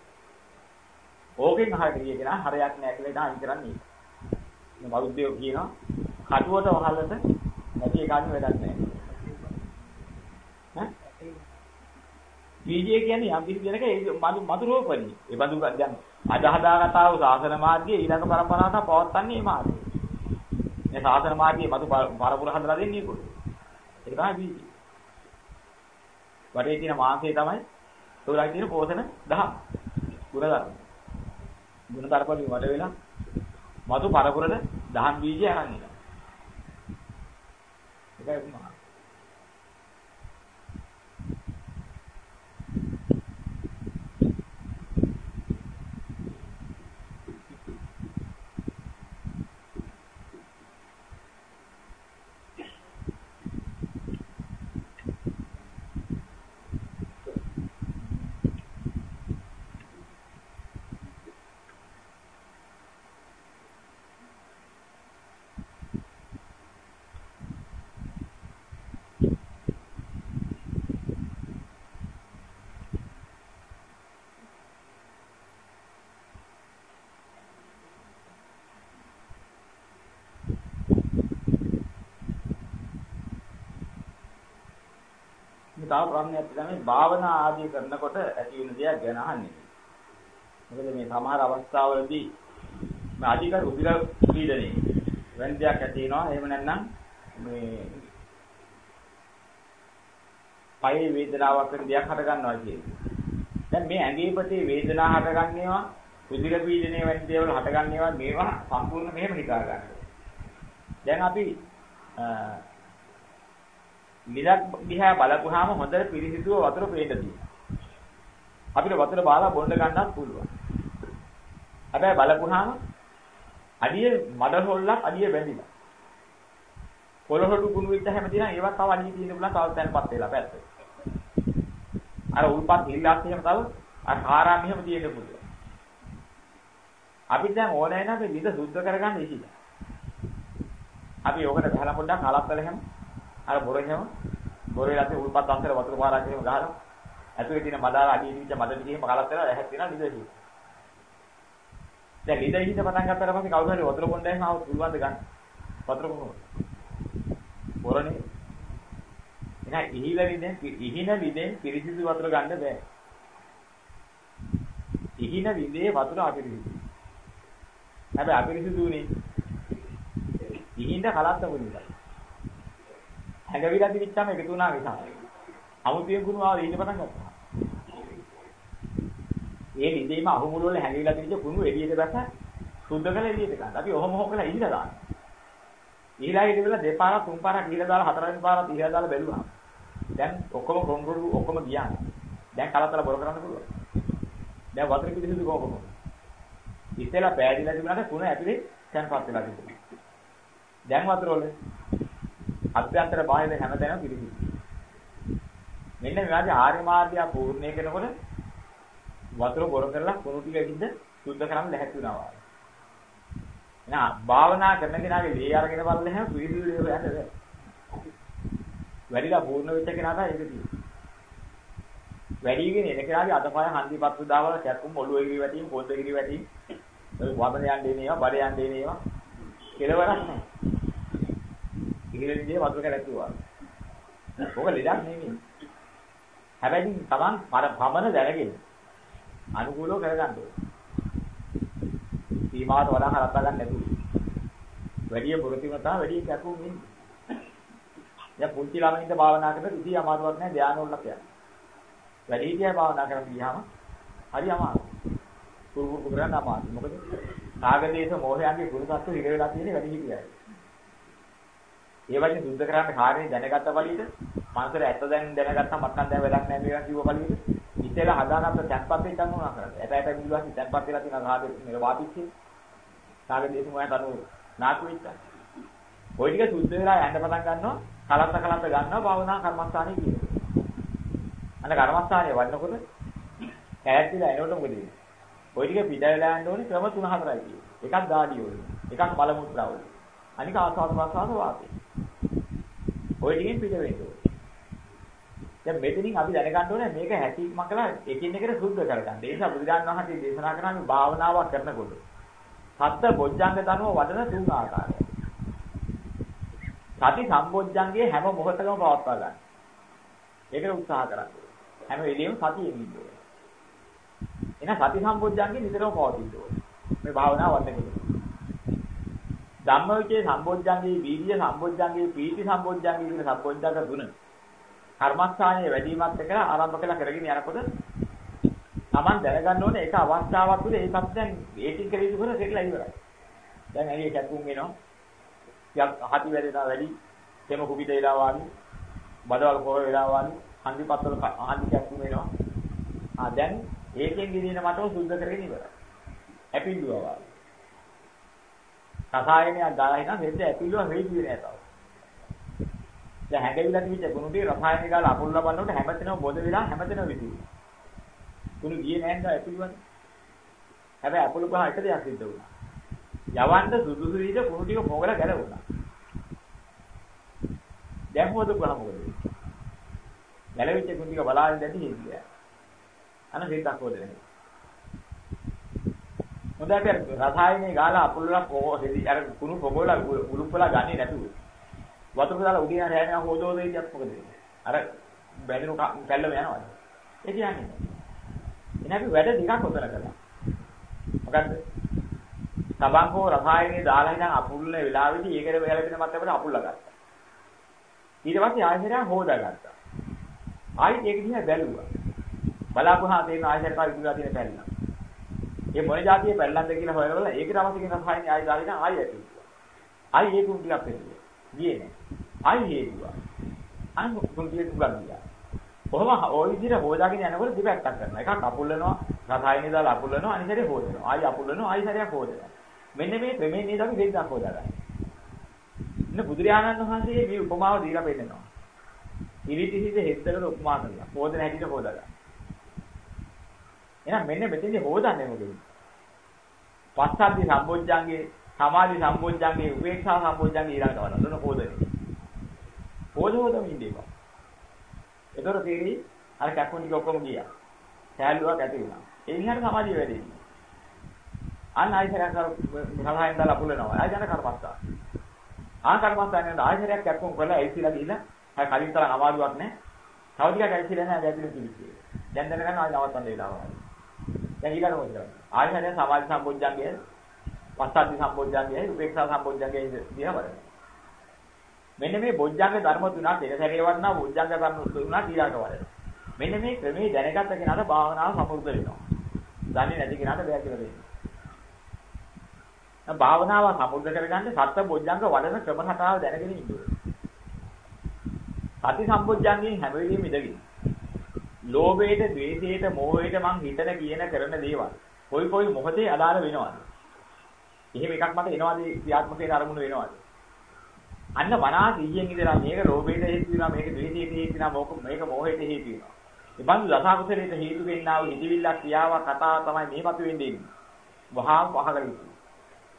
ඕකෙන් අහකට ගිය කෙනා හරයක් නැහැ කියලා ඉතින් අයින් කරන්නේ. මේ බෞද්ධයෝ කියනවා කටුවට වහල්ලට නැති එකකින් වැඩක් නැහැ. ඈ? බීජය කියන්නේ යම් කිසි දෙයක ඒ මදු මදු රෝපණි. ඒ බඳු දැන් අද හදාගතා වූ සාසන මාර්ගයේ ඊළඟ පරම්පරාවට පවත්න්නේ මේ මාර්ගය. මේ සාසන මාර්ගයේ මදු පරපුර හදලා දෙන්නේ කොහොමද? ඒක තමයි බීජය. වටේ තියෙන මාංශය තමයි තෝරා තියෙන පෝෂණ 10. ගුණ ධර්ම. ගුණ ධර්ම වලින් වට වෙලා මතු පරපුරට දහම් බීජය අරන් ඉන්නවා. ඒකයි මහා. තව ප්‍රශ්නයක් තමයි භාවනා ආදී කරනකොට ඇති වෙන දේක් ගැන අහන්නේ. මොකද මේ සමහර අවස්ථාවලදී මේ අධික රුධිර පීඩනය වෙන දෙයක් ඇති වෙනවා. එහෙම නැත්නම් මේ පයේ වේදනාවක් වෙන දෙයක් හට ගන්නවා කියන්නේ. දැන් මේ ඇඟේ ප්‍රති වේදනාව හටගන්නේවා රුධිර පීඩනය වෙන දේවල් හටගන්නේවා මේවා සම්පූර්ණ මෙහෙම හිතා ගන්න. දැන් අපි මිලක් දිහා බලපුවාම හොඳට පිරිසිදුව වතුර පේන්න තියෙනවා. අපිට වතුර බාලා බොන්න ගන්නත් පුළුවන්. හැබැයි බලපුවාම අඩිය මඩ හොල්ලක් අඩිය බැඳිලා. පොළොහොඩු කුණු විද්ද හැම දිනා ඒවත් තව අඩිය තියෙන පුළුවන් තව තැන්පත් වෙලා පැත්තේ. අර උල්පත් හිල්ලාත් එහෙම තව අර කාරාම් එහෙම තියෙන්න පුළුවන්. අපි දැන් ඕනෑ නම් මේ ලිද සුද්ධ කරගන්න ඉසිලා. අපි ඕකට ගහලා පොඩ්ඩක් කලක් කරලා එහෙම අර බොරෙන්ම බොරේ රටේ උල්පත් අන්තර වතුර පාරක් එහෙම ගහලා ඇතුලේ තියෙන මදාල අඩිය දිවිච්ච මද ටිකේම කලක් කරලා ඇහත් වෙනවා ලිද හිත. දැන් ලිද හිත පටන් ගත්තාට පස්සේ කවුරු හරි වතුර පොණ්ඩයෙන් ආවොත් පුළුවන් ද ගන්න? වතුර කොහොමද? බොරනේ. එහෙනම් ඉහිල ලිදෙන් ඉහින ලිදෙන් පිරිසිදු වතුර ගන්න බෑ. ඉහින ලිදේ වතුර අපිරිසිදු. හැබැයි අපිරිසිදුනේ ඉහින්ද කලත් වුණා. හැඟවිලා තිබිච්චාම එකතු වුණා විසාරය. අමුතියෙන් කුණු ආව ඊට පටන් ගත්තා. ඒ නිදීම අහුමුළු වල හැඟවිලා තිබිච්ච කුණු එළියට බැස සුද්ධ කරලා එළියට ගන්න. අපි ඔහොම ඔහොම කරලා ඉහිලා දානවා. ඉහිලා ඉඳලා දෙපාරක් තුන් පාරක් ඉහිලා දාලා හතරවෙනි පාරක් ඉහිලා දාලා බැලුවා. දැන් ඔක්කොම කොම්බරු ඔක්කොම ගියා. දැන් කලතල බොර කරන්න පුළුවන්. දැන් වතුර පිටිසුදු කොහොමද? ඉතලා පෑදිලා තිබුණාට කුණ ඇතුලේ තැන්පත් වෙලා තිබුණා. දැන් වතුර වල අභ්‍යන්තර බාහිර හැමතැනම පිළිසිදු. මෙන්න මේ වගේ ආර්ය මාර්ගය පූර්ණේ කරනකොට වතුර බොර කරලා කුණු ටික විඳ සුද්ධ කරන්න ලැහැත් වෙනවා වගේ. නා භාවනා කරන කෙනාගේ ලේ අරගෙන බලන්න පිළිසිදු දේ හොයන්නද? වැඩිලා පූර්ණ වෙච්ච කෙනාට ඒක තියෙනවා. වැඩිගෙන එන කෙනාගේ අතපය හන්දිපත්තු දාවල කැක්කුම් ඔළුව ඉරි වැටීම් පොද්ද ඉරි වැටීම් වමන යන්නේ නේවා බඩ යන්නේ නේවා කෙලවරක් නැහැ. ඉහිලෙන් ගියේ වතුර කැලැත්තුවා. ඕක ලෙඩක් නෙමෙයි. හැබැයි තමන් පමණ දැනගෙන අනුකූලව කරගන්න ඕනේ. සීමාවට වඩා හරප්පා ගන්න නැතුව. වැඩි පුරුතිම තමයි වැඩි කැකුම් ඉන්නේ. දැන් පුංචි ළමයින්ට භාවනා කරන කිසි අමාරුවක් නැහැ ධානය වලට යන්න. වැඩි හිටියයි භාවනා කරන්න ගියාම හරි අමාරුයි. පුරුපුරු කරන්න අමාරුයි. මොකද රාගදේශ මොහයන්ගේ ගුණ තත්ත්ව හිර වෙලා තියෙන්නේ වැඩි හිටියයි. ඒ වගේ සුද්ධ කරන්න කාර්යය දැනගත්ත පළියට මනසට ඇත්ත දැන දැනගත්තා මට නම් දැන් වැඩක් නැහැ මේවා කිව්ව පළියට ඉතේලා හදාගත්ත තැන්පත් වෙන්න උනා කරලා. එතැ එතැ මිලුවාසි තැන්පත් වෙලා තියෙන රාගෙ මේ වාපිච්චේ. රාගදේශ මොහයන් අනු නාටු වෙච්චා. ওই ටික සුද්ධ වෙලා යන්න පටන් ගන්නවා කලන්ත කලන්ත ගන්නවා භාවනා කර්මස්ථානයේ කියනවා. අන්න කර්මස්ථානයේ වඩනකොට කැයැත්තිලා එනකොට මොකද වෙන්නේ? ওই ටික පිට වෙලා යන්න ඕනේ ක්‍රම 3-4යි කියන්නේ. එකක් දාඩිය ඕනේ. එකක් මල මුත්‍රා ඕනේ. අනික ආස්වාද ප්‍රසආස වාතය. ওই ටිකෙන් පිට වෙන්න ඕනේ. දැන් මෙතනින් අපි දැනගන්න ඕනේ මේක හැකියක්ම කළා එකින් එකට සුද්ධ කරගන්න. ඒ නිසා බුදුරජාණන් වහන්සේ දේශනා කරන මේ භාවනාවක් කරනකොට සත්‍ය බොජ්ජංග ධනුව වඩන තුන් ආකාරය. සති සම්බොජ්ජංගයේ හැම මොහොතකම පවත්වා ගන්න. ඒකට උත්සාහ කරන්න. හැම වෙලෙම සතියෙන් ඉන්න ඕනේ. එහෙනම් සති සම්බොජ්ජංගේ නිතරම පවතින්න ඕනේ. මේ භාවනාව වඩනකොට. ධම්මවිචේ සම්බොජ්ජංගේ, වීර්ය සම්බොජ්ජංගේ, පීති සම්බොජ්ජංගේ කියන සම්බොජ්ජංග තුන. කර්මස්ථානයේ වැඩිමත් එක ආරම්භ කළා කරගෙන යනකොට Taman දැනගන්න ඕනේ ඒක අවස්ථාවක් තුළ ඒ සත්‍යයන් ඒකින් කළ යුතු කරලා සෙටලා ඉවරයි. දැන් ඇයි කැක්කුම් වෙනවා? ටිකක් අහති වැඩෙනවා වැඩි. තෙම කුපිට වෙලා වාගේ, බඩවල් කොර වෙලා වාගේ, හන්දිපත්වල අහති කැක්කුම් වෙනවා. ආ දැන් ඒකෙන් ගිනින මටව සුද්ධ කරගෙන ඉවරයි. ඇපිල්ලුවා වාගේ. රසායනයක් දාලා හිනා හෙද්ද ඇපිල්ලුවා හේතු වෙන්නේ නැතව. දැන් හැඟවිලා තිබිච්ච ගුණ ටික රසායනික ගාලා අපුල්ලා බලනකොට හැමතැනම බොද වෙලා හැමතැනම විසිරුණා. කුණු ගියේ නැහැ නේද ඇපිල්ලුවනේ. හැබැයි අපුළු ගහ එක දෙයක් සිද්ධ වුණා. යවන්න සුදුසු විදිහට කුණු ටික පොගලා ගැලවුණා. දැන් මොකද කරා මොකද? ගැලවිච්ච කුණු ටික බලාගෙන දැටි හිටියා. අන සිතක් හොද නැහැ. හොඳට රසායනික ගාලා අපුල්ලා පොග හෙදි අර කුණු පොගලා උලුප්පලා ගන්නේ නැතුව. වතුර දාලා උඩින් යන හැම හොදෝද ඉතියක් මොකද වෙන්නේ? අර බැඳුණු කැල්ලම යනවාද? ඒ කියන්නේ. එහෙනම් අපි වැඩ දෙකක් උතර කළා. මොකද්ද? සබංගෝ රසායනේ දාලා ඉඳන් අපුල්ල වෙලාවෙදී ඒකට වැළපෙන මත්තකට අපුල්ලා ගත්තා. ඊට පස්සේ ආයෙත් හොදා ගත්තා. ආයෙත් ඒක දිහා බැලුවා. බලාපුවා තේන ආයෙත් කා විදුලා තියෙන පැල්ල. ඒ මොන જાතිය පැල්ලන්ද කියලා හොයලා බලලා ඒකට අමතක කෙනා හයිනේ ආයෙ දාගෙන ආයෙ ඇතුළු. ආයෙ ඒ කුණු ටිකක් පෙරළුවා. ගියේ නෑ. ආයෙ හේතුවා. අන්න කුණු ටික ගන්නවා. කොහොම ওই විදිහට හොදාගෙන යනකොට දෙපැත්තක් කරනවා. එකක් අපුල්ලනවා, රසායනික දාලා අපුල්ලනවා, අනිත් හැරේ හොදනවා. ආයි අපුල්ලනවා, ආයි හැරයක් හොදනවා. මෙන්න මේ ප්‍රමේ නේද අපි වෙද්දක් හොදාගන්නේ. ඉන්න බුදුරජාණන් වහන්සේ මේ උපමාව දීලා පෙන්නනවා. ඉරිටිහිද හෙද්දකට උපමා කරලා. හොදන හැටියට හොදාගන්න. එහෙනම් මෙන්න මෙතෙන්දී හොදන්නේ මොකද? පස්සද්ධි සම්බොජ්ජංගේ, සමාධි සම්බොජ්ජංගේ, උපේක්ෂා සම්බොජ්ජංගේ ඊළඟට වඩන්න හොදන්නේ. හොද හොදම ඉඳීවා. ඒතර තේරි අර කැක්කුණික ඔක්කොම ගියා. සෑල්ලුවක් ඇති වුණා. ඒ විහාර සමාධිය වැඩි. අන්න ආයතරයක් කර සලහයෙන් දාලා පුලනවා. ආය යන කරපස්සා. ආ කරපස්සා යන ආයතරයක් කැක්කුම් කරලා ඇයිසිලා ගිහිල්ලා අය කලින් තරම් අමාරුවක් නැහැ. තව ටිකක් ඇයිසිලා නැහැ දැන් පිළිච්චේ. දැන් දැනගන්න ආය නවත්තන්න වෙලාවයි. දැන් ඊළඟ මොකද කරන්නේ? ආයතරය සමාධි සම්බොජ්ජංගය, පස්සද්ධි සම්බොජ්ජංගය, උපේක්ෂා සම්බොජ්ජංගය දිහා බලන්න. මෙන්න මේ බොජ්ජංග ධර්ම තුනක් එක සැරේ වඩනා බොජ්ජංග ධර්ම තුනක් ඊළඟ වඩන. මෙන්න මේ ක්‍රමේ දැනගත්ත කෙනාට භාවනාව සමෘද්ධ වෙනවා. දන්නේ නැති කෙනාට බෑ කියලා දෙන්නේ. දැන් භාවනාව සමෘද්ධ කරගන්න සත්‍ය බොජ්ජංග වඩන ක්‍රම රටාව දැනගෙන ඉන්න ඕනේ. සති සම්බොජ්ජංගයෙන් හැම වෙලෙම ඉඳගෙන. ලෝභයට, ද්වේෂයට, මෝහයට මං හිතන කියන කරන දේවල් කොයි කොයි මොහොතේ අදාළ වෙනවද? එහෙම එකක් මට එනවාද ක්‍රියාත්මක වෙන අරමුණු වෙනවද? අන්න මනා සිහියෙන් ඉඳලා මේක ලෝභයට හේතු වෙනවා මේක ද්වේෂයට හේතු වෙනවා මේක මේක මෝහයට හේතු වෙනවා. ඒ බඳු දසකුසලයට හේතු වෙන්නා වූ හිතවිල්ල ක්‍රියාව කතාව තමයි මේ මතු වෙන්නේ. වහා පහකල යුතුයි.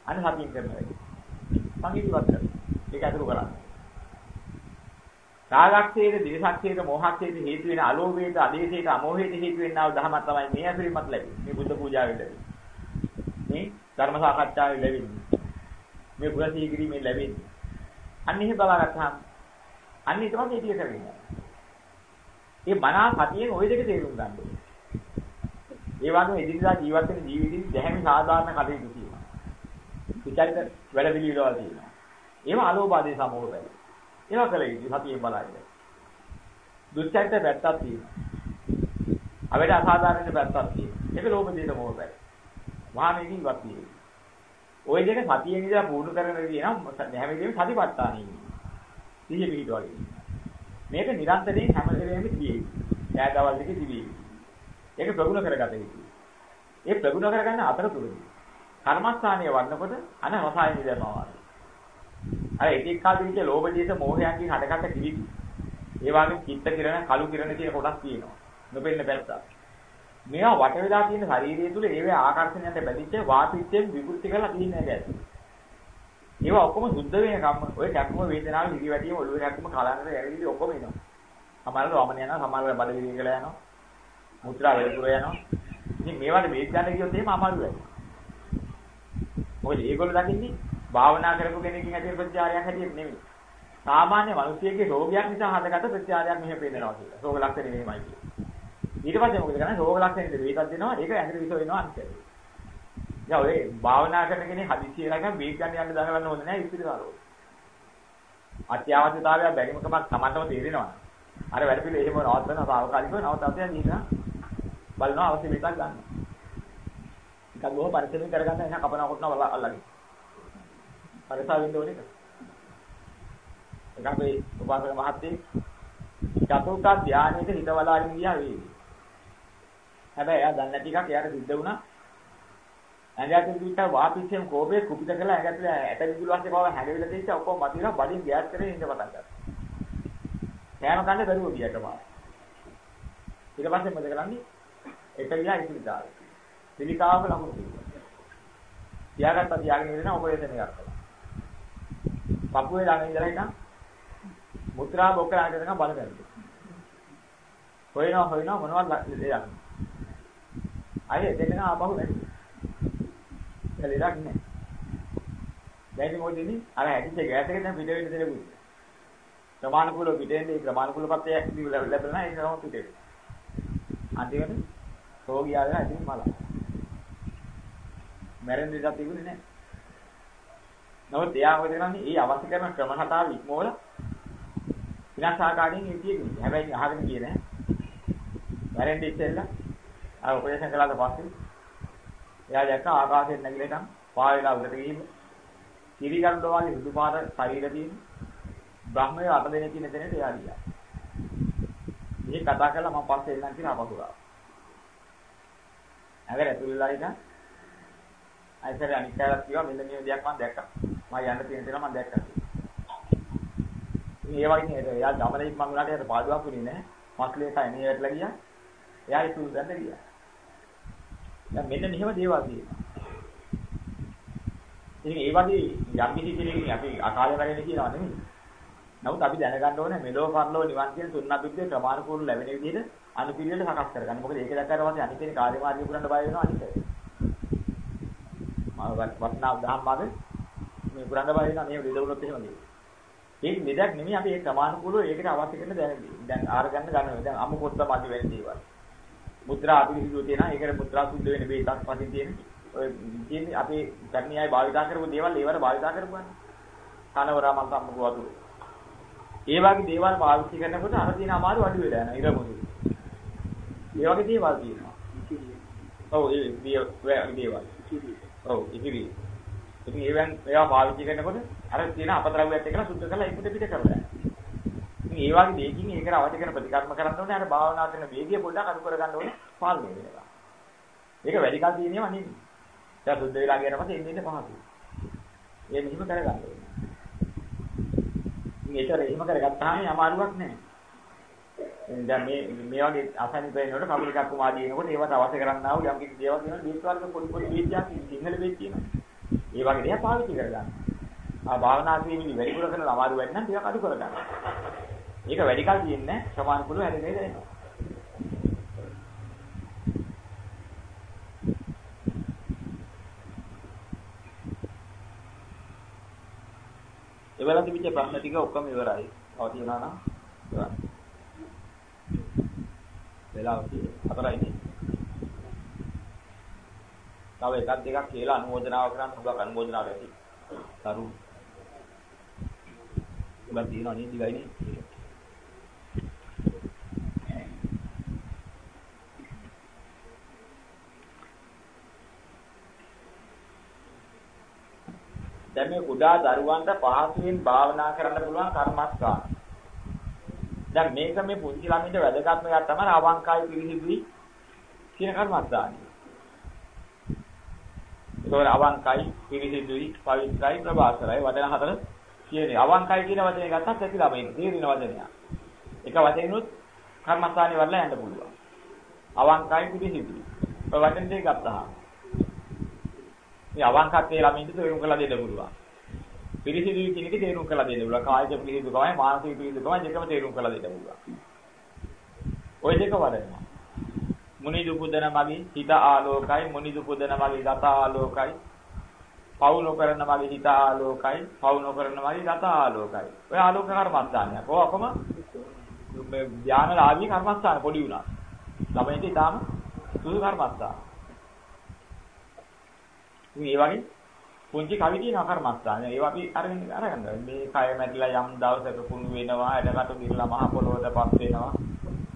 අන්න සතියෙන් කරන වැඩි. සංගීතවත් කරන. ඒක අතුරු කරන්නේ. රාගක්ෂේත, දිවිසක්ෂේත, මොහක්ෂේත හේතු වෙන අලෝභයට, අදේශයට, අමෝහයට හේතු වෙන්නා වූ ධර්මයක් තමයි මේ ඇතුළෙමත් ලැබෙන්නේ. මේ බුද්ධ පූජාවෙන් ලැබෙන්නේ. මේ ධර්ම සාකච්ඡාවෙන් ලැබෙන්නේ. මේ ගුණ සීගිරීමෙන් ලැබෙන්නේ. අන්න එහෙම බලාගත්තාම අන්න ඊට පස්සේ ඉතිය කරගෙන. ඒ මනා සතියෙන් ওই දෙක තේරුම් ගන්න ඕනේ. ඒ වගේම එදිනදා ජීවත් වෙන ජීවිතේ දැහැමි සාධාරණ කටයුතු තියෙනවා. විචාරිත වැඩ පිළිවෙලවල් තියෙනවා. ඒවා අලෝභාදී සමෝහ වෙයි. ඒවා කළ යුතු සතියෙන් බලන්න. දුස්චරිත පැත්තක් තියෙනවා. අවේද අසාධාරණ පැත්තක් තියෙනවා. ඒක ලෝභ දේශ මොහ පැත්ත. වහා මේකින් ඉවත් වෙනවා. ওই දෙක සතියෙන් ඉඳලා පුහුණු කරන විදිහ නම් හැම වෙලේම සතිපට්ඨානෙ ඉන්නේ. සිහිය පිහිට වගේ. මේක නිරන්තරයෙන් හැම වෙලේම තියෙයි. ඈ දවල් දෙකේ තිබෙයි. ඒක ප්‍රගුණ කරගත යුතුයි. ඒ ප්‍රගුණ කරගන්න අතරතුරදී කර්මස්ථානීය වන්නකොට අන රසායනික දැමනවා. අර එක එක කාලෙක ලෝභ දේශ මොහයන්ගෙන් හටගත්ත කිවිදි. ඒ වගේම චිත්ත කිරණ, කලු කිරණ කියන කොටස් තියෙනවා. නොපෙන්න පැත්ත. මේවා වට වෙලා තියෙන ශරීරය තුල ඒවේ ආකර්ෂණයට බැඳිච්ච වාපිච්චෙන් විකෘති කරලා තියෙන එක ඇති. ඒවා ඔක්කොම සුද්ධ වෙන කම්ම. ඔය කැක්කම වේදනාව හිරි වැටීම ඔළුවේ කැක්කම කලන්තර ඇවිල්ලි ඔක්කොම එනවා. සමහරවල් වමන යනවා, සමහරවල් බඩ විදිය කියලා යනවා. මුත්‍රා වේදුර යනවා. ඉතින් මේවට මේක ගන්න ගියොත් එහෙම අමාරු වෙයි. මොකද ඒගොල්ලෝ දකින්නේ භාවනා කරපු කෙනකින් ඇති ප්‍රතිචාරයක් හැටියට නෙමෙයි. සාමාන්‍ය මිනිසියෙක්ගේ රෝගයක් නිසා හටගත්ත ප්‍රතිචාරයක් මෙහෙ පේනවා කියලා. රෝග ලක්ෂණ මෙහෙමයි කියලා. ඊට පස්සේ මොකද කරන්නේ? රෝග ලක්ෂණ දෙවිතක් දෙනවා. ඒක ඇඟට විස වෙනවා අන්තිමට. දැන් ඔය භාවනා කරන කෙනෙක් හදිස්සිය ළඟ මේක ගන්න යන්න දඟලන්න ඕනේ නැහැ ඉස්තිරාරෝ. අත්‍යවශ්‍යතාවය බැරිමකමක් Tamanටම තේරෙනවා. අර වැඩ පිළි එහෙම නවත්තන සාවකාලිකව නවත්තන්න දිනන බලනවා අවශ්‍ය මේකක් ගන්න. එකක් බොහොම පරිස්සමෙන් කරගන්න එන කපනවා කොටනවා අල්ලගෙන. පරිසාවෙන්න ඕනේ. ඒක අපේ උපාසක මහත්තයෙක් චතුර්ථ ධානයේද හිතවලාගෙන ගියා වේවි. හැබැයි එයා දන්නේ නැති එකක් එයාට සිද්ධ වුණා. ඇඟට පිට වාපිච්චෙන් කෝපේ කුපිත කළා ඇඟට ඇට විදුලි වාසේ බව හැගෙවිලා තියෙච්ච ඔක්කොම මතිලා බඩින් ගෑස් කරේ ඉඳ පටන් ගත්තා. කෑම කන්න බැරුව ගියට මාත්. ඊට පස්සේ මොකද කරන්නේ? එක ගියා ඉතිරිදාල. පිළිකාවක ලකුණු තිබුණා. තියාගත්තා තියාගෙන ඉඳලා ඔපරේෂන් එකක් කළා. පපුවේ ළඟ ඉඳලා ඉතින් මුත්‍රා බොක්කලාට දෙනවා බල කරලා. හොයනවා හොයනවා මොනවද දෙයක්. අය දෙන්න ආපහු නැති. ලෙඩක් නැහැ. දැන් මොකද ඉන්නේ? අර හැදිච්ච ගෑස් එක දැන් පිට වෙන්න දෙලුයි. ක්‍රමානුකූලව පිටෙන්නේ ක්‍රමානුකූල පත්‍යයක් ලැබෙනවා ඒක තමයි පිට වෙන්නේ. අන්තිමට රෝගියාලා ඉතින් මල. මැරෙන්න දෙයක් තිබුණේ නැහැ. නමුත් එයා මොකද කරන්නේ? ඒ අවශ්‍ය කරන ක්‍රම හතාව ඉක්මවල විනාශාකාරයෙන් ඉතියෙන්නේ. හැබැයි අහගෙන ගියේ නැහැ. මැරෙන්න ඉස්සෙල්ලා ආ ඔපරේෂන් කළාට පස්සේ එයා දැක්ක ආකාශයෙන් නැගිලා ඉතින් පා වෙලා උඩට ගිහින් කිරිගන්න වගේ සුදු පාට ශරීර තියෙන බ්‍රහ්මයේ අත දෙන කියන තැනට එයා ගියා. මේ කතා කරලා මම පස්සේ එන්නම් කියලා අපසු ආවා. අගර ඇතුළේලා ඉතින් අයිසර අනිත් කාලක් කිව්වා මෙන්න මේ දෙයක් මම දැක්කා. මම යන්න තියෙන දේ මම දැක්කා. ඉතින් ඒ වගේ නේද? එයා ගමනේ මම උනාට එයාට පාඩුවක් වුණේ නැහැ. මස්ලේ කය එනේ වැටලා ගියා. එයා ඉතුරු දැන්න ගියා. දැන් මෙන්න මෙහෙම දේවල් තියෙනවා. ඉතින් ඒ වගේ යම් කිසි කෙනෙක් අපි අකාලේ වැඩේ කියනවා නෙමෙයි. නමුත් අපි දැනගන්න ඕනේ මෙලෝ පරලෝ නිවන් කියන තුන්අබිද්දේ ප්‍රමාණිකෝරු ලැබෙන විදිහට අනුපිළිවෙල සකස් කරගන්න. මොකද ඒක දැක්කට පස්සේ අනිත් කෙනෙක් කාර්ය මාර්ගය පුරන්න බය වෙනවා අනිත්. මම වටනා උදාහරණ මාගේ මේ පුරන්න බය වෙනවා මේ දෙදවලොත් එහෙම නෙවෙයි. ඒක මෙදක් නෙමෙයි අපි ඒ ප්‍රමාණිකෝරු ඒකට අවශ්‍ය කරන දැන දැන් ආර ගන්න ගන්නවා. දැන් අමු පොත්ත මදි වෙන දේවල්. මුද්‍රා අපි හිතුව තියෙනවා. ඒකට මුද්‍රා සුද්ධ වෙන බේතක් වශයෙන් තියෙන. ඔය කියන්නේ අපි කර්ණියයි භාවිතා කරපු දේවල් ඒවට භාවිතා කරපුවානේ. කනවරා මන්ත අම්මක වතුර. ඒ වගේ දේවල් පාවිච්චි කරනකොට අර තියෙන අමාරු අඩු වෙලා යනවා ඉරමුදු. ඒ වගේ දේවල් තියෙනවා. ඔව් ඒ දේවල්. ඔව් ඉතිරි. ඉතින් ඒවෙන් ඒවා පාවිච්චි කරනකොට අර තියෙන අපද්‍රව්‍යات එක්කලා සුද්ධ කරලා ඒකට පිට කරලා. ඉතින් ඒ වගේ දෙයකින් ඒකට අවශ්‍ය කරන ප්‍රතිකර්ම කරන්න ඕනේ. අර භාවනා කරන වේගය පොඩ්ඩක් අඩු කරගන්න ඕනේ. පාලනය වෙනවා. ඒක වැඩි කල් තියෙනව නෙමෙයි. දැන් සුද්ධ වෙලා ගියනම එන්නේ ඉන්න පහසුයි. ඒ මෙහිම කරගන්න ඕනේ. මේතර එහෙම කරගත්තාම අමාරුවක් නැහැ. දැන් මේ මේ වගේ අසනීප වෙනකොට කකුල කක්කු මාදී එනකොට ඒවට අවශ්‍ය කරන්නා වූ යම් කිසි දේවල් තියෙනවා බීජ වර්ග පොඩි පොඩි බීජයක් සිංහල බීජ තියෙනවා. ඒ වගේ දේවල් පාවිච්චි කරගන්න. ආ භාවනා ක්‍රීමේ වැඩිපුර කරන අමාරු වෙන්න නම් ටිකක් අඩු කරගන්න. ඒක වැඩි කල් තියෙන්නේ සමානුකූලව හැදෙන්නේ නැහැ. එවල තිබිච්ච ප්‍රශ්න ටික ඔක්කොම ඉවරයි. තව තියනවා නම් ඉවරයි. වෙලාව හතරයි නේ. තව එකක් දෙකක් කියලා අනුමೋದනාව කරන්න හුඟක් අනුමೋದනාවක් ඇති. තරු. උඹ තියනවා නේද දිගයි නේ. දැන් මේ කුඩා දරුවන්ට පහසුවෙන් භාවනා කරන්න පුළුවන් කර්මස්ථාන. දැන් මේක මේ පුංචි ළමින්ට වැදගත්ම එකක් තමයි අවංකයි පිළිහිදුයි කියන කර්මස්ථානය. ඒකවල අවංකයි පිළිහිදුයි පවිත්‍රායි ප්‍රභාසරයි වචන හතර කියන්නේ. අවංකයි කියන වචනේ ගත්තත් ඇති ළමයින් තේරෙන වචනයක්. එක වචනිනුත් කර්මස්ථානේ වල යන්න පුළුවන්. අවංකයි පිළිහිදුයි. ඔය වචන දෙක ගත්තාම මේ අවංකත්වයේ ළමින්ට තේරුම් කරලා දෙන්න පුළුවන්. පිරිසිදුයි කියන එක තේරුම් කරලා දෙන්න පුළුවන්. කායික පිරිසිදුකමයි මානසික පිරිසිදුකමයි දෙකම තේරුම් කරලා දෙන්න පුළුවන්. ওই දෙක වඩනවා. මුනිදු පුදන මගේ හිත ආලෝකයි මුනිදු පුදන මගේ ගත ආලෝකයි පවු නොකරන මගේ හිත ආලෝකයි පවු නොකරන මගේ ගත ආලෝකයි ඔය ආලෝක කර්මස්ථානයක් ඔය අපම මේ ධානලාභී කර්මස්ථාන පොඩි උනා ළමයින්ට ඊටාම සුදු කර්මස්ථාන ඉතින් ඒ වගේ පුංචි කවි තියෙන කර්මස්ථාන. ඒවා අපි අරගෙන අරගන්න. මේ කය මැරිලා යම් දවසක කුණු වෙනවා, හැඩකට ගිරලා මහ පොළොවටපත් වෙනවා.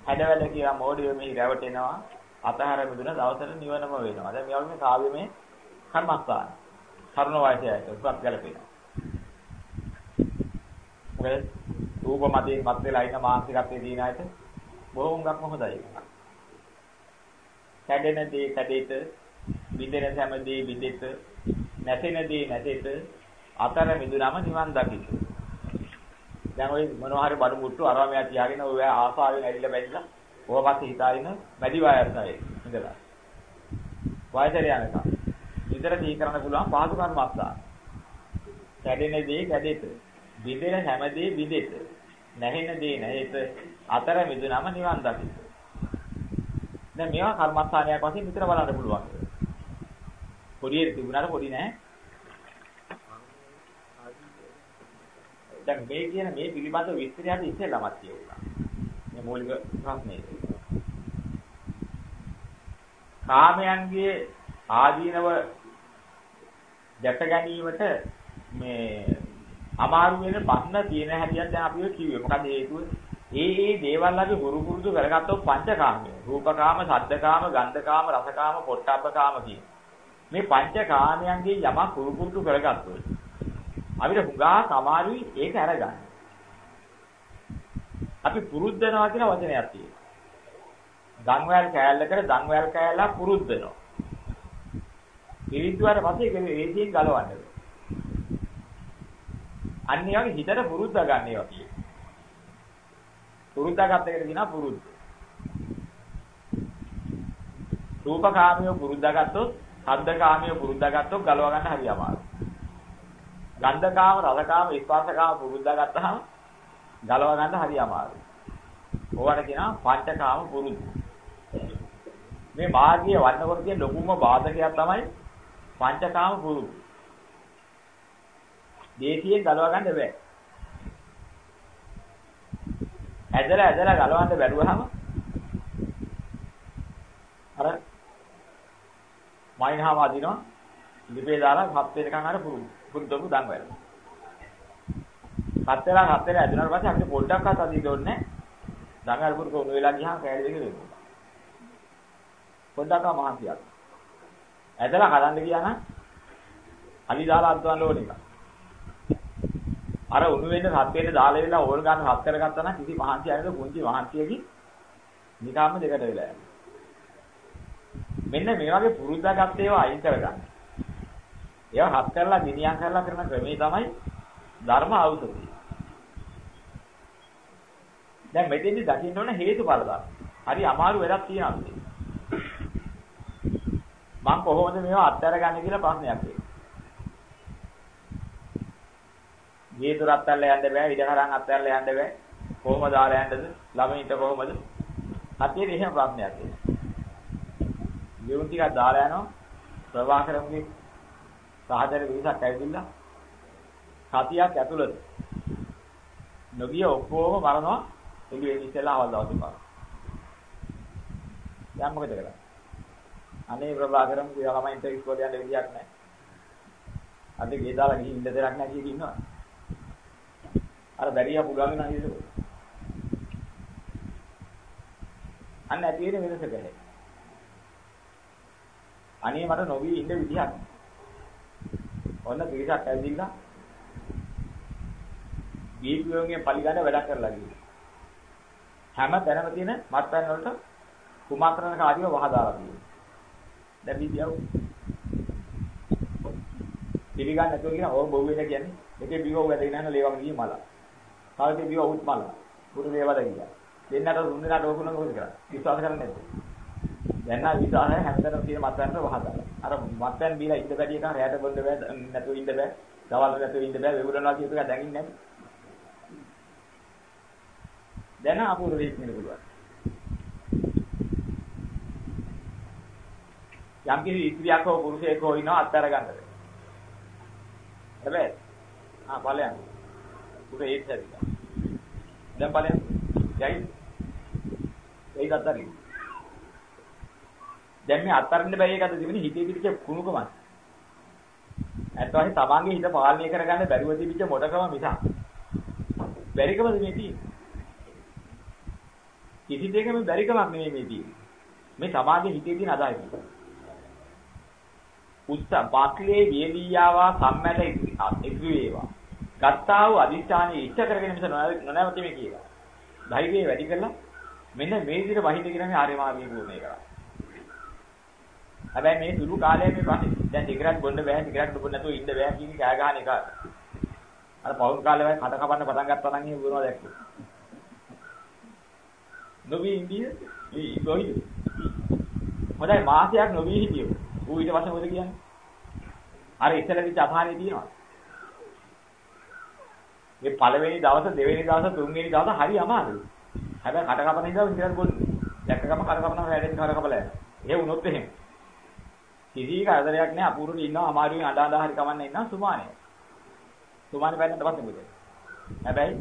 හැඩවැල කියලා මෝඩිය මෙහි රැවටෙනවා. අතහැර මිදුන දවසට නිවනම වෙනවා. දැන් මේ වගේ කාව්‍යමේ කර්මස්ථාන. තරුණ වයසේ අයට උපත් ගැලපෙනවා. මොකද රූප මතේ මත් වෙලා ඉන්න මානසිකත්වයේ දින අයට බොහොම හුඟක්ම හොඳයි. කැඩෙන දේ කැඩෙත විදෙන සෑමදී විදෙත නැසෙනදී නැසෙත අතර මිදුනම නිවන් දකින්න. දැන් ওই මොනවා හරි බඩු මුට්ටු අරවා මෙයා තියාගෙන ඔය ආසාවෙන් ඇවිල්ලා බැරිලා ඕව පස්සේ හිතාගෙන මැදි වයසයි ඉඳලා. වයසට යනකම්. විතර දී කරන්න පුළුවන් පහසු කර්මස්ථාන. කැඩෙන දේ කැඩෙත. විදෙන හැමදේ විදෙත. නැහෙන දේ නැහෙත. අතර මිදුනම නිවන් දකින්න. දැන් මේවා කර්මස්ථානයක් වශයෙන් විතර බලන්න පුළුවන්. පොඩියට තිබුණාට පොඩි නෑ. දැන් මේ කියන මේ පිළිබඳ විස්තරයට ඉස්සෙල්ලාමත් කියුණා. මේ මූලික ප්‍රශ්නේ. කාමයන්ගේ ආදීනව දැක ගැනීමට මේ අමාරු වෙන බන්න තියෙන හැටියක් දැන් අපි ඔය කිව්වේ. මොකද හේතුව? ඒ ඒ දේවල් අපි හුරු පුරුදු කරගත්තොත් පංචකාමය. රූපකාම, ශබ්දකාම, ගන්ධකාම, රසකාම, පොට්ටබ්බකාම කියන. මේ පංචකාමයන්ගේ යමක් හුරු පුරුදු කරගත්තොත් අපිට හුඟා සමාරුයි ඒක අරගන්න. අපි පුරුද්දනවා කියන වචනයක් තියෙනවා. දන්වැල් කෑල්ලකට දන්වැල් කෑල්ල පුරුද්දනවා. පිරිද්දුවාට පස්සේ ඒක ඒකෙන් ගලවන්න. අන්න ඒ වගේ හිතට පුරුද්දා ගන්න ඒවා කියන්නේ. පුරුද්දාගත්ත එකට කියනවා පුරුද්ද. රූපකාමිය පුරුද්දාගත්තොත්, ශබ්දකාමිය පුරුද්දාගත්තොත් ගලව ගන්න හරි අමාරුයි. ගන්ධකාම, රසකාම, ස්පර්ශකාම පුරුද්දාගත්තාම ගලව ගන්න හරි අමාරුයි. ඕවට කියනවා පංචකාම පුරුද්ද. මේ මාර්ගයේ වන්නකොට තියෙන ලොකුම බාධකයක් තමයි පංචකාම පුරුද්ද. දේශියෙන් ගලව ගන්න බෑ. ඇදලා ඇදලා ගලවන්න බැරුවහම අර මයින්හාම අදිනවා ලිපේ දාලා හත් වෙනකන් අර පුරුදු පුරුදුම දන් වෙලා. හත් වෙලා හත් වෙලා ඇදුනාට පස්සේ අපිට පොඩ්ඩක්වත් අදින්න ඕනේ නැහැ. දන් අර පුරුදු උණු වෙලා ගියාම කෑලි දෙක වෙනවා. පොඩ්ඩක්ව මහන්සියක්. ඇදලා කඩන්න ගියා නම් අලි දාලා අද්දවන්න ඕනේ එක. අර උණු වෙන්න හත් වෙන්න දාලා වෙලා ඕල් ගන්න හත් කරගත්තා නම් කිසි මහන්සියක් නේද පුංචි මහන්සියකින් නිකාම්ම දෙකට වෙලා යනවා. මෙන්න මේ වගේ පුරුද්දා ගත්ත ඒවා අයින් කරගන්න. ඒවා හත් කරලා ගිනියම් කරලා කරන ක්‍රමේ තමයි ධර්ම ඖෂධය. දැන් මෙතෙන්දි දකින්න ඕන හේතුඵල ධර්ම. හරි අමාරු වැඩක් තියෙනවා. මම කොහොමද මේවා අත්හැරගන්නේ කියලා ප්‍රශ්නයක් එනවා. ගේ දොර අත්හැරලා යන්න බෑ, ඉඩ කරන් අත්හැරලා යන්න බෑ. කොහොමද දාලා යන්නද? ළමයින්ට කොහොමද? හතියේ එහෙම ප්‍රශ්නයක් එනවා. ගෙවුන් ටිකක් දාලා යනවා. ප්‍රවාහකරමුගේ සහදර විසක් ඇවිදින්න. සතියක් ඇතුළත. නොගිය ඔක්කොම මරනවා. එළියෙන් ඉස්සෙල්ලා අවල් දවසේ පාර. දැන් මොකද කරන්නේ? අනේ ප්‍රභාකරමුගේ ළමයින්ට ඉස්කෝලේ යන්න විදියක් නැහැ. අද ගේ දාලා ගිහින් ඉන්න දෙයක් නැහැ කිය ඉන්නවා. අර බැරියා පුළුවන් නම් ඉතින් අන්න ඇති වෙන වෙනසක නැහැ. අනේ මට නොවි ඉන්න විදියක්. ඔන්න පිරිසක් ඇවිදින්න දීපියෝගේ පරිගණ වැඩක් කරලා ගිහින්. හැම තැනම තියෙන මත්පැන් වලට කුමාත්‍රණක ආදිව වහ දාලා තියෙනවා. දැන් බීදියව පිළිගන්න නැතුව කියන ඕ බොව් වෙන කියන්නේ එකේ බිව වැදගෙන යන ලේවම ගියේ මල. කාලේ බිව උත් මල. පුරු වේවද ගියා. දෙන්නට තුන් දෙනාට ඕකුණ මොකද කරන්නේ? විශ්වාස කරන්නේ නැද්ද? දැන් නා විශ්වාසය හැමතැනම තියෙන මත්පැන්ට වහ දාලා. අර මත්පැන් බීලා ඉඳ බැරි එක රැයට බොන්න බෑ නැතුව ඉඳ බෑ. දවල් නැතුව ඉඳ බෑ වෙවුලනවා කියපු එක දැකින්නේ නැහැ. දැන අපූර්ව වෙන්න පුළුවන්. යම් කිසි ස්ත්‍රියක් හෝ පුරුෂයෙක් හෝ ඉන්නවා අත්හැර ගන්නද? හැබැයි ආ ඵලයන්. උඩ ඒත් හරිද? දැන් ඵලයන්. යයි. ඒකත් අත්හැරින්. දැන් මේ අත්හරින්න බැරි එකද තිබෙන්නේ හිතේ පිටිච්ච කුණුකමක්. ඇත්ත වශයෙන්ම තමන්ගේ හිත පාලනය කරගන්න බැරුව තිබිච්ච මොඩකම මිසක්. බැරිකමද මේ තියෙන්නේ? කිසි දෙයකම බැරිකමක් නෙමෙයි මේ තියෙන්නේ. මේ සමාජයේ හිතේ තියෙන අදායක. උත්ස වාක්ලේ වියලියාවා සම්මැල ඉක්වි වේවා. ගත්තා වූ අදිෂ්ඨානයේ ඉෂ්ට කරගෙන මිස නොනැවති මේ කියලා. ධෛර්යය වැඩි කරලා මෙන්න මේ විදිහට වහින්න කියන මේ ආර්ය මාර්ගය පූර්ණේ කරා. හැබැයි මේ සුළු කාලයේ මේ පස්සේ දැන් සිගරට් බොන්න බෑ සිගරට් බොන්න නැතුව ඉන්න බෑ කියන කෑ ගහන එක. අර පවුල් කාලේ වයි කට කපන්න පටන් ගත්තා නම් එහෙම වුණා දැක්කේ. නොවි ඉන්දිය ඒ කොයිද? හොඳයි මාසයක් නොවි හිටියෝ. ඌ ඊට පස්සේ මොකද කියන්නේ? අර ඉස්සෙල්ලා තිබ්බ අසහනේ තියෙනවා. මේ පළවෙනි දවස් දෙවෙනි දවස් තුන්වෙනි දවස් හරි අමාරුයි. හැබැයි කට කපන ඉඳලා ඉඳලා බොන්නේ. දැක්කම කට කපනවා වැඩෙන් කට කපලා යනවා. ඒ වුණොත් එහෙම. කිසි කරදරයක් නැහැ අපූර්වට ඉන්නවා අමාරුවෙන් අඬ අඬ හරි කමන්න ඉන්නවා සුමානේ. සුමානේ පැන්නට පස්සේ මොකද? හැබැයි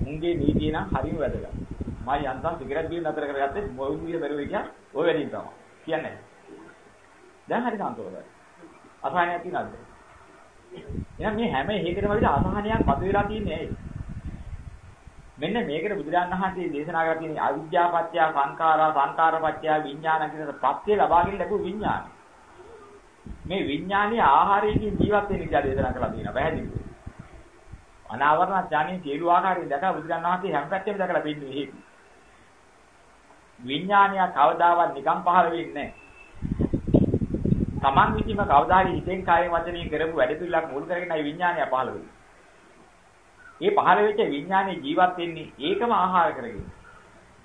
මුංගේ නීතිය නම් හරිම වැදගත්. මම යන්තම් සිගරට් බීම නතර කරගත්තේ මොවුන් විදිය බැරුවේ කිය ඔය වැඩිම තමයි. කියන්නේ. දැන් හරි සන්තෝෂයි. අසහනයක් තියනද? එහෙනම් මේ හැම එකකටම වගේ අසහනයක් මතුවලා තියෙන්නේ ඇයි? මෙන්න මේකට බුදුරජාණන් වහන්සේ දේශනා කරලා තියෙන අවිද්‍යාපත්‍ය සංඛාරා සංඛාරපත්‍ය විඥාන කියන පත්‍ය ලබාගෙන ලැබු විඥාන. මේ විඥානීය ආහාරයෙන් ජීවත් වෙන කියලා දේශනා කරලා තියෙනවා පැහැදිලිද? අනාවරණ ඥානයේ සියලු ආකාරයෙන් දැකලා බුදුරජාණන් වහන්සේ හැම පැත්තෙම දැකලා බින්නේ හේතු. විඥානය කවදාවත් නිකම් පහළ වෙන්නේ නැහැ. Taman විසින්ම කවදා හරි හිතෙන් කායෙන් වචනයෙන් කරපු වැඩ පිළිලක් මුල් කරගෙන ඒ විඥානය පහළ වෙන්නේ. ඒ පහළ වෙච්ච විඥානේ ජීවත් වෙන්නේ ඒකම ආහාර කරගෙන.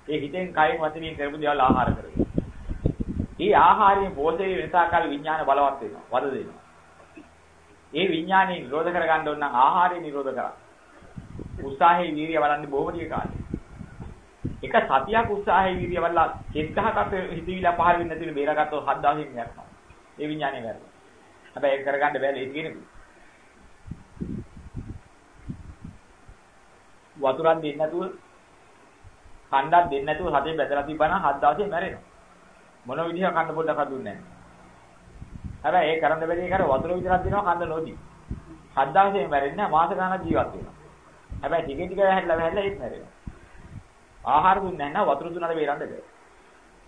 ඒ හිතෙන් කායෙන් වචනයෙන් කරපු දේවල් ආහාර කරගෙන. ඒ ආහාරයෙන් පෝෂණය වෙන තාකල් විඥාන බලවත් වෙනවා. වද දෙනවා. ඒ විඥානේ නිරෝධ කරගන්න ඕන නම් ආහාරය නිරෝධ කරා. උත්සාහයේ වීර්ය වඩන්නේ බොහොම ටික කාලේ. එක සතියක් උත්සාහයේ වීර්ය වඩලා 1000කට හිතවිලා පහළ වෙන්නේ නැතිව බේරගත්තොත් 7000ක් යනවා. ඒ විඥානේ වැරදි. හැබැයි ඒක කරගන්න බැහැ ඒක කෙනෙකු. වතුරක් දෙන්නේ නැතුව කණ්ඩක් දෙන්නේ නැතුව සතේ බැදලා තිබ්බනම් හත් දවසේ මැරෙනවා. මොන විදිහ කන්න පොඩ්ඩක් හදුන්නේ නැහැ. හැබැයි ඒ කරන්න බැරි එක වතුර විතරක් දෙනවා කන්න නොදී. හත් දවසේ මැරෙන්නේ මාස ගණනක් ජීවත් වෙනවා. හැබැයි ටික ටික හැදලා හැදලා ඒත් මැරෙනවා. ආහාර දුන්නේ නැහැ වතුර දුන්නට බේරන්න බෑ.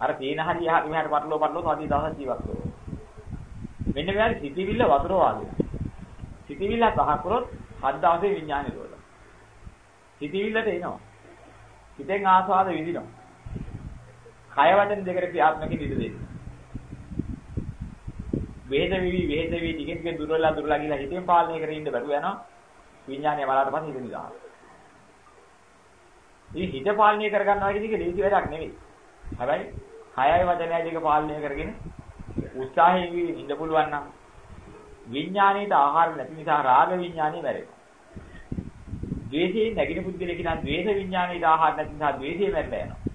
අර තීන හරිය මෙහාට පටලව පටලව සාදී දවසක් ජීවත් වෙනවා. මෙන්න මෙයාට සිතිවිල්ල වතුර වාගේ. සිතිවිල්ල පහ කරොත් හත් දවසේ විඥානය දොල. සිතිවිල්ලට එනවා. හිතෙන් ආස්වාද විඳිනවා. කය වචන දෙකට ක්‍රියාත්මක නිද දෙන්න. වේද විවි වේද වි ටිකෙන් ටික දුරලා දුරලා ගිහලා හිතෙන් පාලනය කරගෙන ඉන්න බැරුව යනවා. විඥානය වලට පස්සේ හිත නිදාන. ඉතින් හිත පාලනය කරගන්නවා කියන එක ලේසි වැඩක් නෙවෙයි. හැබැයි කයයි වචනයයි දෙක පාලනය කරගෙන උත්සාහයෙන් ඉන්න පුළුවන් නම් විඥාණයට ආහාර නැති නිසා රාග විඥාණය මැරෙනවා. ද්වේෂයෙන් නැගින පුද්ගලයෙක් නම් ද්වේෂ විඥාණයට ආහාර නැති නිසා ද්වේෂය මැරෙලා යනවා.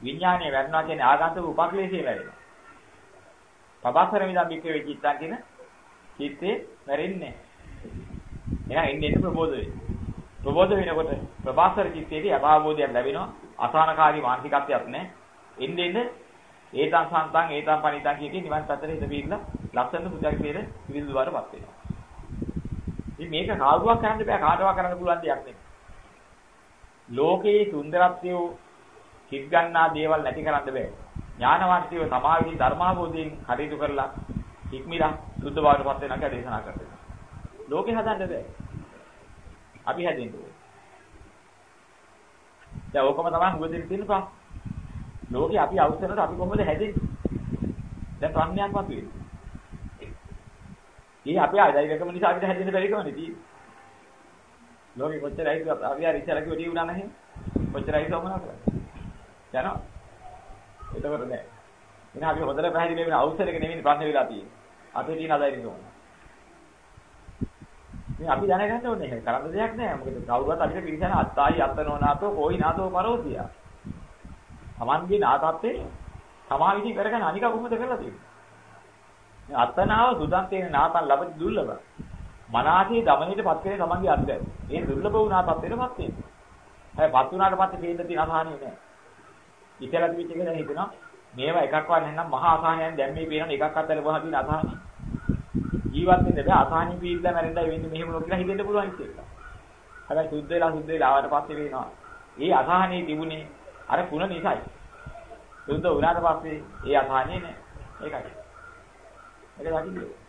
විඥාණය මැරෙනවා කියන්නේ ආගන්තුක උපක්ලේශය මැරෙනවා. පබස්සර මිදම් බික්කේ චිත්තං කියන චිත්තේ මැරෙන්නේ නැහැ. එහෙනම් ඉන්නේ ප්‍රබෝධ වෙයි. ප්‍රබෝධ වෙනකොට ප්‍රබස්සර චිත්තේදී අභාවෝධයක් ලැබෙනවා. අසහනකාරී මානසිකත්වයක් නැහැ. එන්නේ එන්නේ ඒතං සන්තං ඒතං පනිතං කියකේ නිවන් පැත්තට හිත බීලා ලක්ෂණ සුජාතියේ පිළිදු වරපත් වෙනවා. ඉතින් මේක කාටවත් කරන්න බෑ කාටවත් කරන්න පුළුවන් දෙයක් නෙමෙයි. ලෝකයේ සුන්දරත්වය හිත් ගන්නා දේවල් නැති කරන්න බෑ. ඥානවන්තයෝ සමාවිදී ධර්මාභෝධයෙන් කටයුතු කරලා ඉක්මිලා සුද්ධ බවටපත් වෙනවා කියලා දේශනා කරනවා. ලෝකේ හදන්න බෑ. අපි හැදෙන්න ඕනේ. දැන් ඕකම තමයි හුවෙදින් තියෙන ප්‍රශ්න. ලෝකේ අපි අවශ්‍යනට අපි කොහොමද හැදෙන්නේ? දැන් ප්‍රශ්නයක් මතුවේ. ඉතින් අපි ආයතනයකම නිසා අපිට හැදෙන්න බැරි කමනේ තියෙන්නේ. ලෝකෙ කොච්චරයි අපි ආ ඉස්සරහ කිව්ව දී වුණා නැහැ. කොච්චරයි සෝමනා කරන්නේ. යනවා. එතකොට නෑ. එහෙනම් අපි හොඳට පැහැදිලි වෙන අවසර එක නෙවෙයි ප්‍රශ්නේ වෙලා තියෙන්නේ. අපේ තියෙන අදායින් ඕන. මේ අපි දැනගන්න ඕනේ ඒක කරන්න දෙයක් නෑ. මොකද කවුරුවත් අපිට පිළිසන අත්තායි අත්තනෝනාතෝ කොයි නාතෝ පරෝතිය. Tamange නාතත්තේ සමාවිති කරගෙන අනික කොහොමද කරලා තියෙන්නේ? මේ අත්තනාව සුදන්තේන නාතන් ලබති දුර්ලභ. මනාසේ දමණයට පත් කරේ තමන්ගේ අත්දැ. ඒ දුර්ලභ වුණා තත්ත්වෙටපත් වෙනවා. හැබැයි පත් වුණාට පස්සේ පේන්න තියෙන අසහනිය නෑ. ඉතලා තිබිච්ච එක දැන් හිතෙනවා මේවා එකක්වත් නැත්නම් මහා අසහනයන් දැන් මේ පේන එකක් අතර වහන තියෙන අසහනිය. ජීවත් වෙන්න බෑ අසහනිය පීඩලා මැරෙන්නයි වෙන්නේ මෙහෙම නොකියලා හිතෙන්න පුළුවන් ඉතින්. හැබැයි සුද්ධ වෙලා සුද්ධ වෙලා ආවට පස්සේ වෙනවා. ඒ අසහනිය තිබුණේ අර කුණ නිසායි. සුද්ධ වුණාට පස්සේ ඒ අසහනිය නෑ. ඒකයි. ඒක දකින්න.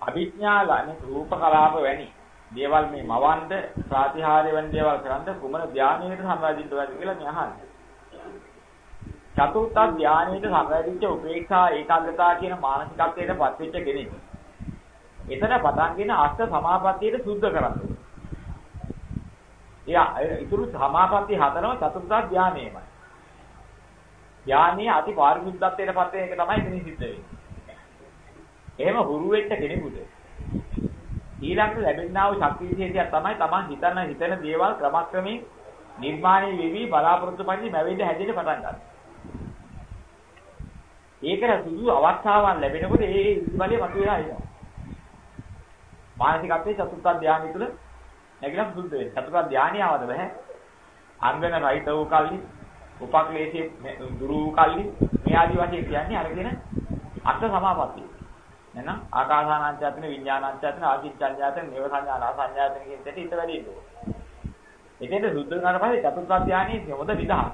අභිඥාලනේ රූප කලාප වැනි දේවල් මේ මවන්ද ප්‍රාතිහාර්ය වෙන දේවල් කරන්ද කුමන ධානයේද සම්බන්ධිත වෙන්නේ කියලා මේ අහන්නේ. චතුර්ථ ධානයේද සම්බන්ධිත උපේක්ෂා ඒකාග්‍රතාව කියන මානසිකත්වයට පත්වෙච්ච කෙනෙක්. එතන පටන්ගෙන අෂ්ට සමාපත්තියට සුද්ධ කරන්නේ. එයා ඊතුරු සමාපatti හතරම චතුර්ථ ධානයේමයි. ධානයේ අති පාරිශුද්ධත්වයට පත් වෙන එක තමයි ඉතින් සිද්ධ වෙන්නේ. එහෙම හුරු වෙච්ච කෙනෙකුට ඊළඟට ලැබෙනා වූ ශක්ති විශේෂයක් තමයි Taman හිතන හිතන දේවල් ක්‍රමක්‍රමයෙන් නිර්මාණය වෙවි බලාපොරොත්තු පරිදි මැවෙන්න හැදෙන්න පටන් ගන්නවා. ඒකට සුදු අවස්ථාවන් ලැබෙනකොට ඒ ඉස්බලිය මතුවලා එනවා. මානසිකත්වයේ චතුත්ථ ධානය තුළ නැගිලා සුද්ධ වෙනවා. චතුත්ථ ධානය ආවද බෑ. අංගන රහිත වූ කල්ලි, උපක්ලේශයේ දුරු වූ කල්ලි මේ ආදි වශයෙන් කියන්නේ අර කියන අෂ්ට සමාපත්තිය. එහෙනම් ආකාසානංචයතන විඥානංචයතන ආකින්චඤ්ඤාතන නේව සංඥානා සංඥාතන කියන දෙයට හිත වැඩි ඉන්නවා. එතෙන්ද සුද්ධ වුණාට පස්සේ චතුර්ථ ධානයේ හොඳ විදහා.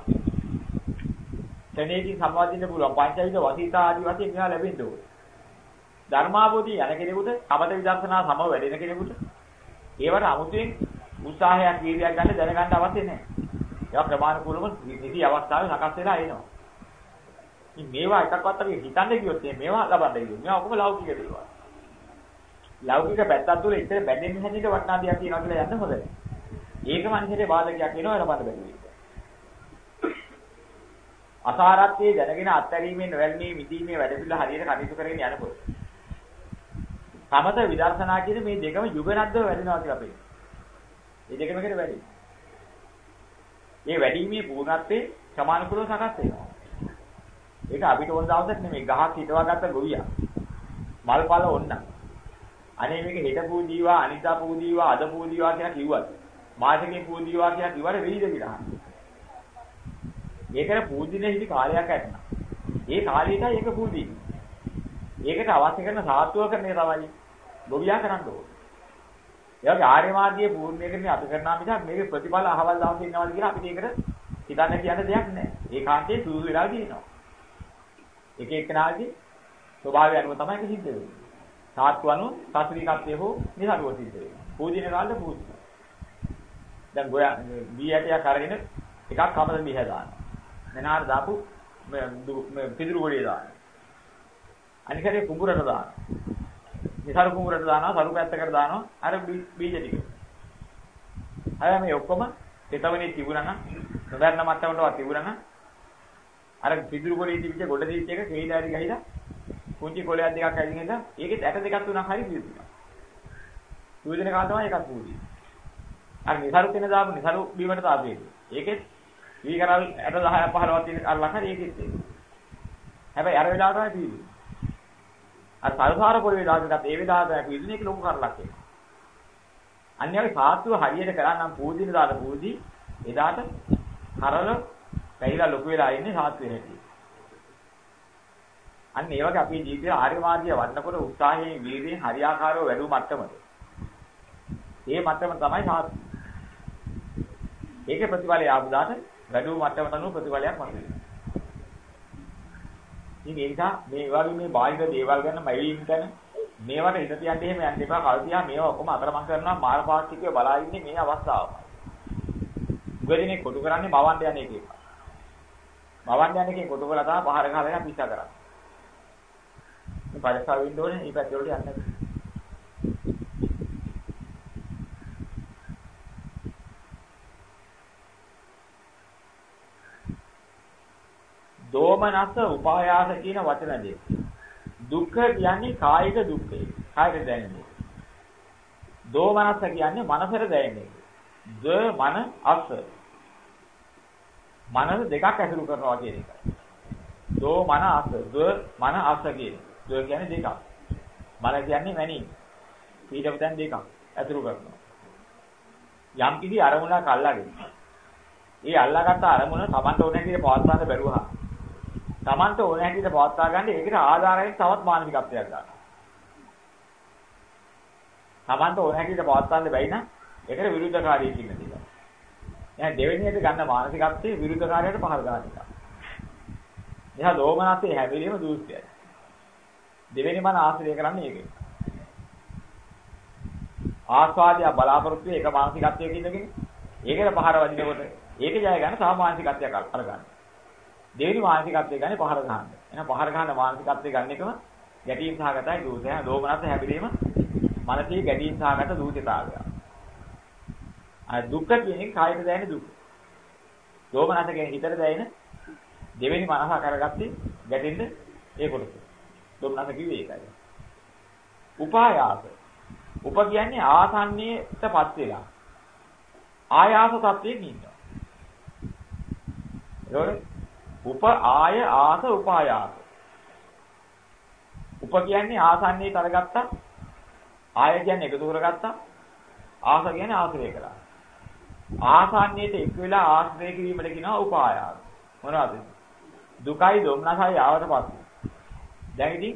ක්ෂණයකින් සම්වාදින්න පුළුවන් පංචවිද වසීතා ආදී වශයෙන් මේවා ලැබෙන්න ඕනේ. ධර්මාභෝධි යන කෙනෙකුට කමත විදර්ශනා සම වැඩෙන කෙනෙකුට ඒවට 아무තෙන් උත්සාහයක් වීර්යයක් ගන්න දැනගන්න අවශ්‍ය නැහැ. ඒවා ප්‍රමාණිකූලව නිසි අවස්ථාවේ සකස් වෙලා එනවා. ඉතින් මේවා එකක්වත් අපි හිතන්නේ කිව්වොත් මේවා ලබන්න කිව්වොත් මේවා ඔක්කොම ලෞකික දේවල්. ලෞකික පැත්තත් තුළ ඉතින් බැඳෙන්න හැදෙන්න වටනා දෙයක් තියෙනවා කියලා යන්න හොඳයි. ඒක මනුස්සයේ බාධකයක් වෙනවා ලබන්න බැරි වෙයි. අසාරත්වයේ දැනගෙන අත්හැරීමේ නොවැළමී මිදීමේ වැඩ පිළිවෙල හරියට කටයුතු කරගෙන යනකොට සමත විදර්ශනා කියන මේ දෙකම යුගනද්දව වැඩිනවා කියලා අපේ. මේ දෙකම එකට වැඩි. මේ වැඩිීමේ පූර්ණත්වයේ සමානකූලව සකස් වෙනවා. ඒක අපිට ඕන දවසක් නෙමෙයි ගහක් හිටවාගත්ත ගොවියා. මල්පල ඕන්න. අනේ මේක හෙට පූජීවා අනිදා පූජීවා අද පූජීවා කියලා කිව්වත් මාසෙකින් පූජීවා කියලා කිව්වට වෙයිද කියලා. ඒකට පූජිනේ හිටි කාලයක් ඇතන. ඒ කාලයටයි ඒක පූජින්නේ. ඒකට අවශ්‍ය කරන සාත්වය කරන්නේ තමයි ගොවියා කරන්න ඕනේ. ඒ වගේ ආර්ය මාර්ගයේ පූර්ණයකදී අපි කරනා මිසක් මේකේ ප්‍රතිඵල අහවල් දවසේ ඉන්නවද කියලා අපිට ඒකට හිතන්න කියන්න දෙයක් නැහැ. ඒකාන්තයේ සූසු වෙලා තියෙනවා. එක එක්කනාගේ ස්වභාවය අනුව තමයි ඒක සිද්ධ වෙන්නේ. සාත්තු අනුව සාස්ත්‍රීකත්වයේ හෝ නිහඬව සිද්ධ වෙනවා. පූජින කාලේ පූජින. දැන් ගෝයා බී ඇටයක් අරගෙන එකක් කපලා දිහා දානවා. මෙනාර දාපු මේ පිදුරු ගොඩේ දානවා. අනිකරේ කුඹුරට දානවා. නිසරු කුඹුරට දානවා, සරු පැත්තකට දානවා. අර බීජ ටික. හැබැයි මේ ඔක්කොම තෙතවනේ තිබුණා නම් නොදන්න මට්ටමටවත් තිබුණා නම් අර පිදුරු ගොඩේ තිබිච්ච ගොඩ දීච්ච එක කෙයිලාරි ගහිලා කුංචි කොලයක් දෙකක් ඇවිදින ඉඳලා ඒකෙත් ඇට දෙකක් තුනක් හරි පිදුරුනවා. සූදින කාල තමයි එකක් පුදුයි. අර නිසරු කෙන දාපු නිසරු බීමට තාපේ. ඒකෙත් වී කරල් 10 10 15 තියෙන අර ලකරි ඒකෙත් ඒක. හැබැයි අර වෙලාවට තමයි පිදුයි. අර සල්සාර පොළවේ දාගත්තත් ඒ වෙලාවට පිදුනේ ඒක ලොකු කරලක් ඒක. අන්‍යගේ සාත්තුව හරියට කරා නම් පූජින දාලා පූජි එදාට කරල පැහිලා ලොකු වෙලා ඉන්නේ සාත්තුවේ හැටි. අන්න ඒ වගේ අපේ ජීවිතයේ ආර්ය මාර්ගය වඩනකොට උත්සාහයෙන් වීර්යයෙන් හරියාකාරව වැඩි මට්ටමද. ඒ මට්ටම තමයි සාත්තු. ඒකේ ප්‍රතිඵලය ආපු දාට වැඩි මට්ටමට අනුව ප්‍රතිඵලයක් මතුවේ. ඉතින් ඒ නිසා මේ වගේ මේ බාහිර දේවල් ගැන මැවීම් ගැන මේවට හිත තියන්න එහෙම යන්න එපා. කල් තියා මේවා ඔක්කොම අතරමං කරනවා මාර්ගපාක්ෂිකව බලා ඉන්නේ මේ අවස්ථාවමයි. උගදිනේ කොටු කරන්නේ මවන්න යන එකේ. මවන්න යන එකේ කොටු කරලා තමයි පහර ගහලා පිස්සා කරන්නේ. මේ පරිස්සාව වෙන්න ඕනේ මේ පැත්තට යන්නේ නැහැ. දෝමනස උපායාස කියන වචන දෙක. දුක්ඛ කියන්නේ කායික දුක්ඛය. කායික දැනෙන්නේ. දෝමනස කියන්නේ මනසට දැනෙන්නේ. ද මන අස. මනස දෙකක් ඇසුරු කරනවා කියන එකයි. දෝ මන අස. ද මන අස කියන්නේ. ද කියන්නේ දෙකක්. මන කියන්නේ මැනි. ඊටම දැන් දෙකක් ඇසුරු කරනවා. යම් කිසි අරමුණක් අල්ලාගෙන. ඒ අල්ලාගත්ත අරමුණ Tamanට ඕන හැටියට පවත්වාන්න බැරුවා. Tamanට ඕන හැටියට පවත්වා ගන්න ඒකට ආධාරයෙන් තවත් මානසිකත්වයක් ගන්නවා. Tamanට ඕන හැටියට පවත්වන්න බැයි නම් ඒකට විරුද්ධකාරී කියන දේ. එහෙනම් දෙවෙනියට ගන්න මානසිකත්වයේ විරුද්ධකාරයට පහර ගන්න එක. එහා දෝමනස්සේ හැම වෙලෙම දූෂ්‍යයි. දෙවෙනි මන ආශ්‍රය කරන්නේ ඒකයි. ආස්වාදය බලාපොරොත්තු එක මානසිකත්වයක ඉඳගෙන ඒකට පහර වදිනකොට ඒක ජය ගන්න සාමාන්‍යසිකත්වයක් අරගන්න. දෙවෙනි මානසිකත්වය ගන්නේ පහර ගන්න. එහෙනම් පහර ගන්න මානසිකත්වය ගන්න එකම ගැටීම් සහගතයි දෝෂය. දෝමනස්ස හැබැයිම මනසේ ගැටීම් සහගත දූෂිතාවය. අය දුක්ඛ කියන්නේ කායයට දැනෙන දුක. දෝමනස්ස කියන්නේ හිතට දැනෙන දෙවෙනි මනස කරගත්තේ ගැටෙන්න ඒ කොටස. දෝමනස්ස කිව්වේ ඒකයි. උපායාස. උප කියන්නේ ආසන්නයටපත් වෙලා. ආයාස තත්වයෙන් ඉන්නවා. ඒකෝනේ උප ආය ආස උපායාස. උප කියන්නේ ආසන්නයේ කරගත්තා. ආය කියන්නේ එකතු කරගත්තා. ආස කියන්නේ ආශ්‍රය කරා. ආසන්නයේට එක් වෙලා ආශ්‍රය කිරීමට කියනවා උපායාස. මොනවද? දුකයි දුම්නසයි ආවට පස්සේ. දැන් ඉතින්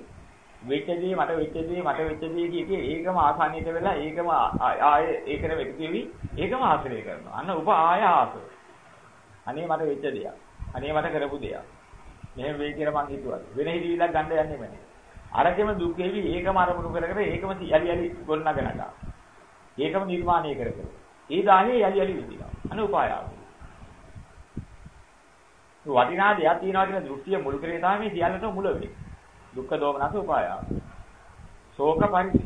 වෙච්ච දේ මට වෙච්ච දේ මට වෙච්ච දේ කියේ ඒකම ආසන්නයට වෙලා ඒකම ආයේ ඒකම එකතු වෙවි ඒකම ආශ්‍රය කරනවා. අන්න උප ආයාස. අනේ මට වෙච්ච දෙයක්. අනේ මට කරපු දෙයක්. මෙහෙම වෙයි කියලා මං හිතුවා. වෙන හිතවිල්ලක් ගන්න යන්නේ නැහැ. අරකෙම දුක් වේවි ඒකම අරමුණු කර කර ඒකම යලි යලි ගොඩනගනවා. ඒකම නිර්මාණය කර කර. ඒ දාහේ යලි යලි විදිනවා. අනුපායාව. වටිනා දෙයක් තියනවා කියන දෘෂ්ටිය මුල් කරේ තමයි මේ සියල්ලට මුල වෙන්නේ. දුක්ඛ දෝමනස උපායාව. ශෝක පරිදි.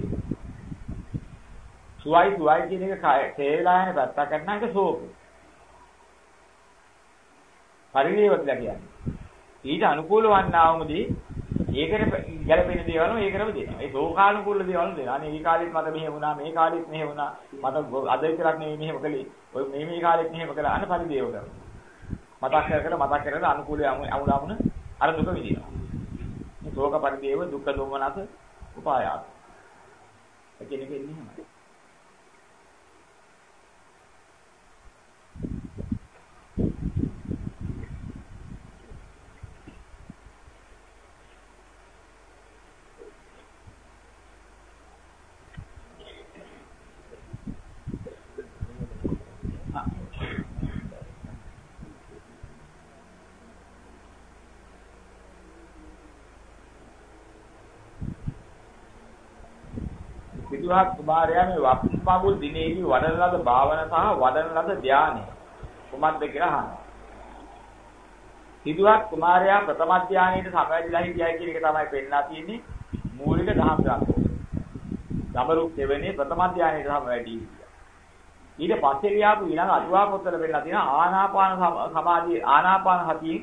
සුවයි සුවයි කියන එක කේලා යන පැත්තක් ගන්න එක ශෝක. පරිදේව කියලා කියන්නේ. ඊට අනුකූල වන්නා වුමදී ඒකට ගැළපෙන දේවල් ඒකටම දෙනවා. ඒ ලෝකානුකූල දේවල් දෙනවා. අනේ මේ කාලෙත් මට මෙහෙම වුණා, මේ කාලෙත් මෙහෙම වුණා. මට අද විතරක් නෙමෙයි මෙහෙම කළේ. ඔය මේ මේ කාලෙත් මෙහෙම කළා. අනේ පරිදේව කරනවා. මතක් කර කර මතක් කරගෙන අනුකූලව අමුලාමුණ අර දුක විඳිනවා. මේ ශෝක පරිදේව දුක්ඛ දෝමනස උපායාස. ඒ කියන්නේ වෙන්නේ එහෙමයි. Thank you. සිදුහත් කුමාරයා මේ වප්පගුල් දිනේදී වඩන ලද භාවන සහ වඩන ලද ධානය කුමක්ද කියලා අහනවා. සිදුහත් කුමාරයා ප්‍රථම ධානයේට සමවැදිලා හිටියයි කියන එක තමයි පෙන්නලා තියෙන්නේ මූලික දහම් ග්‍රන්ථය. ගමරුක් දෙවෙනි ප්‍රථම ධානයේට සමවැදී හිටියා. ඊට පස්සේ ලියාපු ඊළඟ අටුවා පොතවල පෙන්නලා තියෙනවා ආනාපාන සමාධිය ආනාපාන හතියෙන්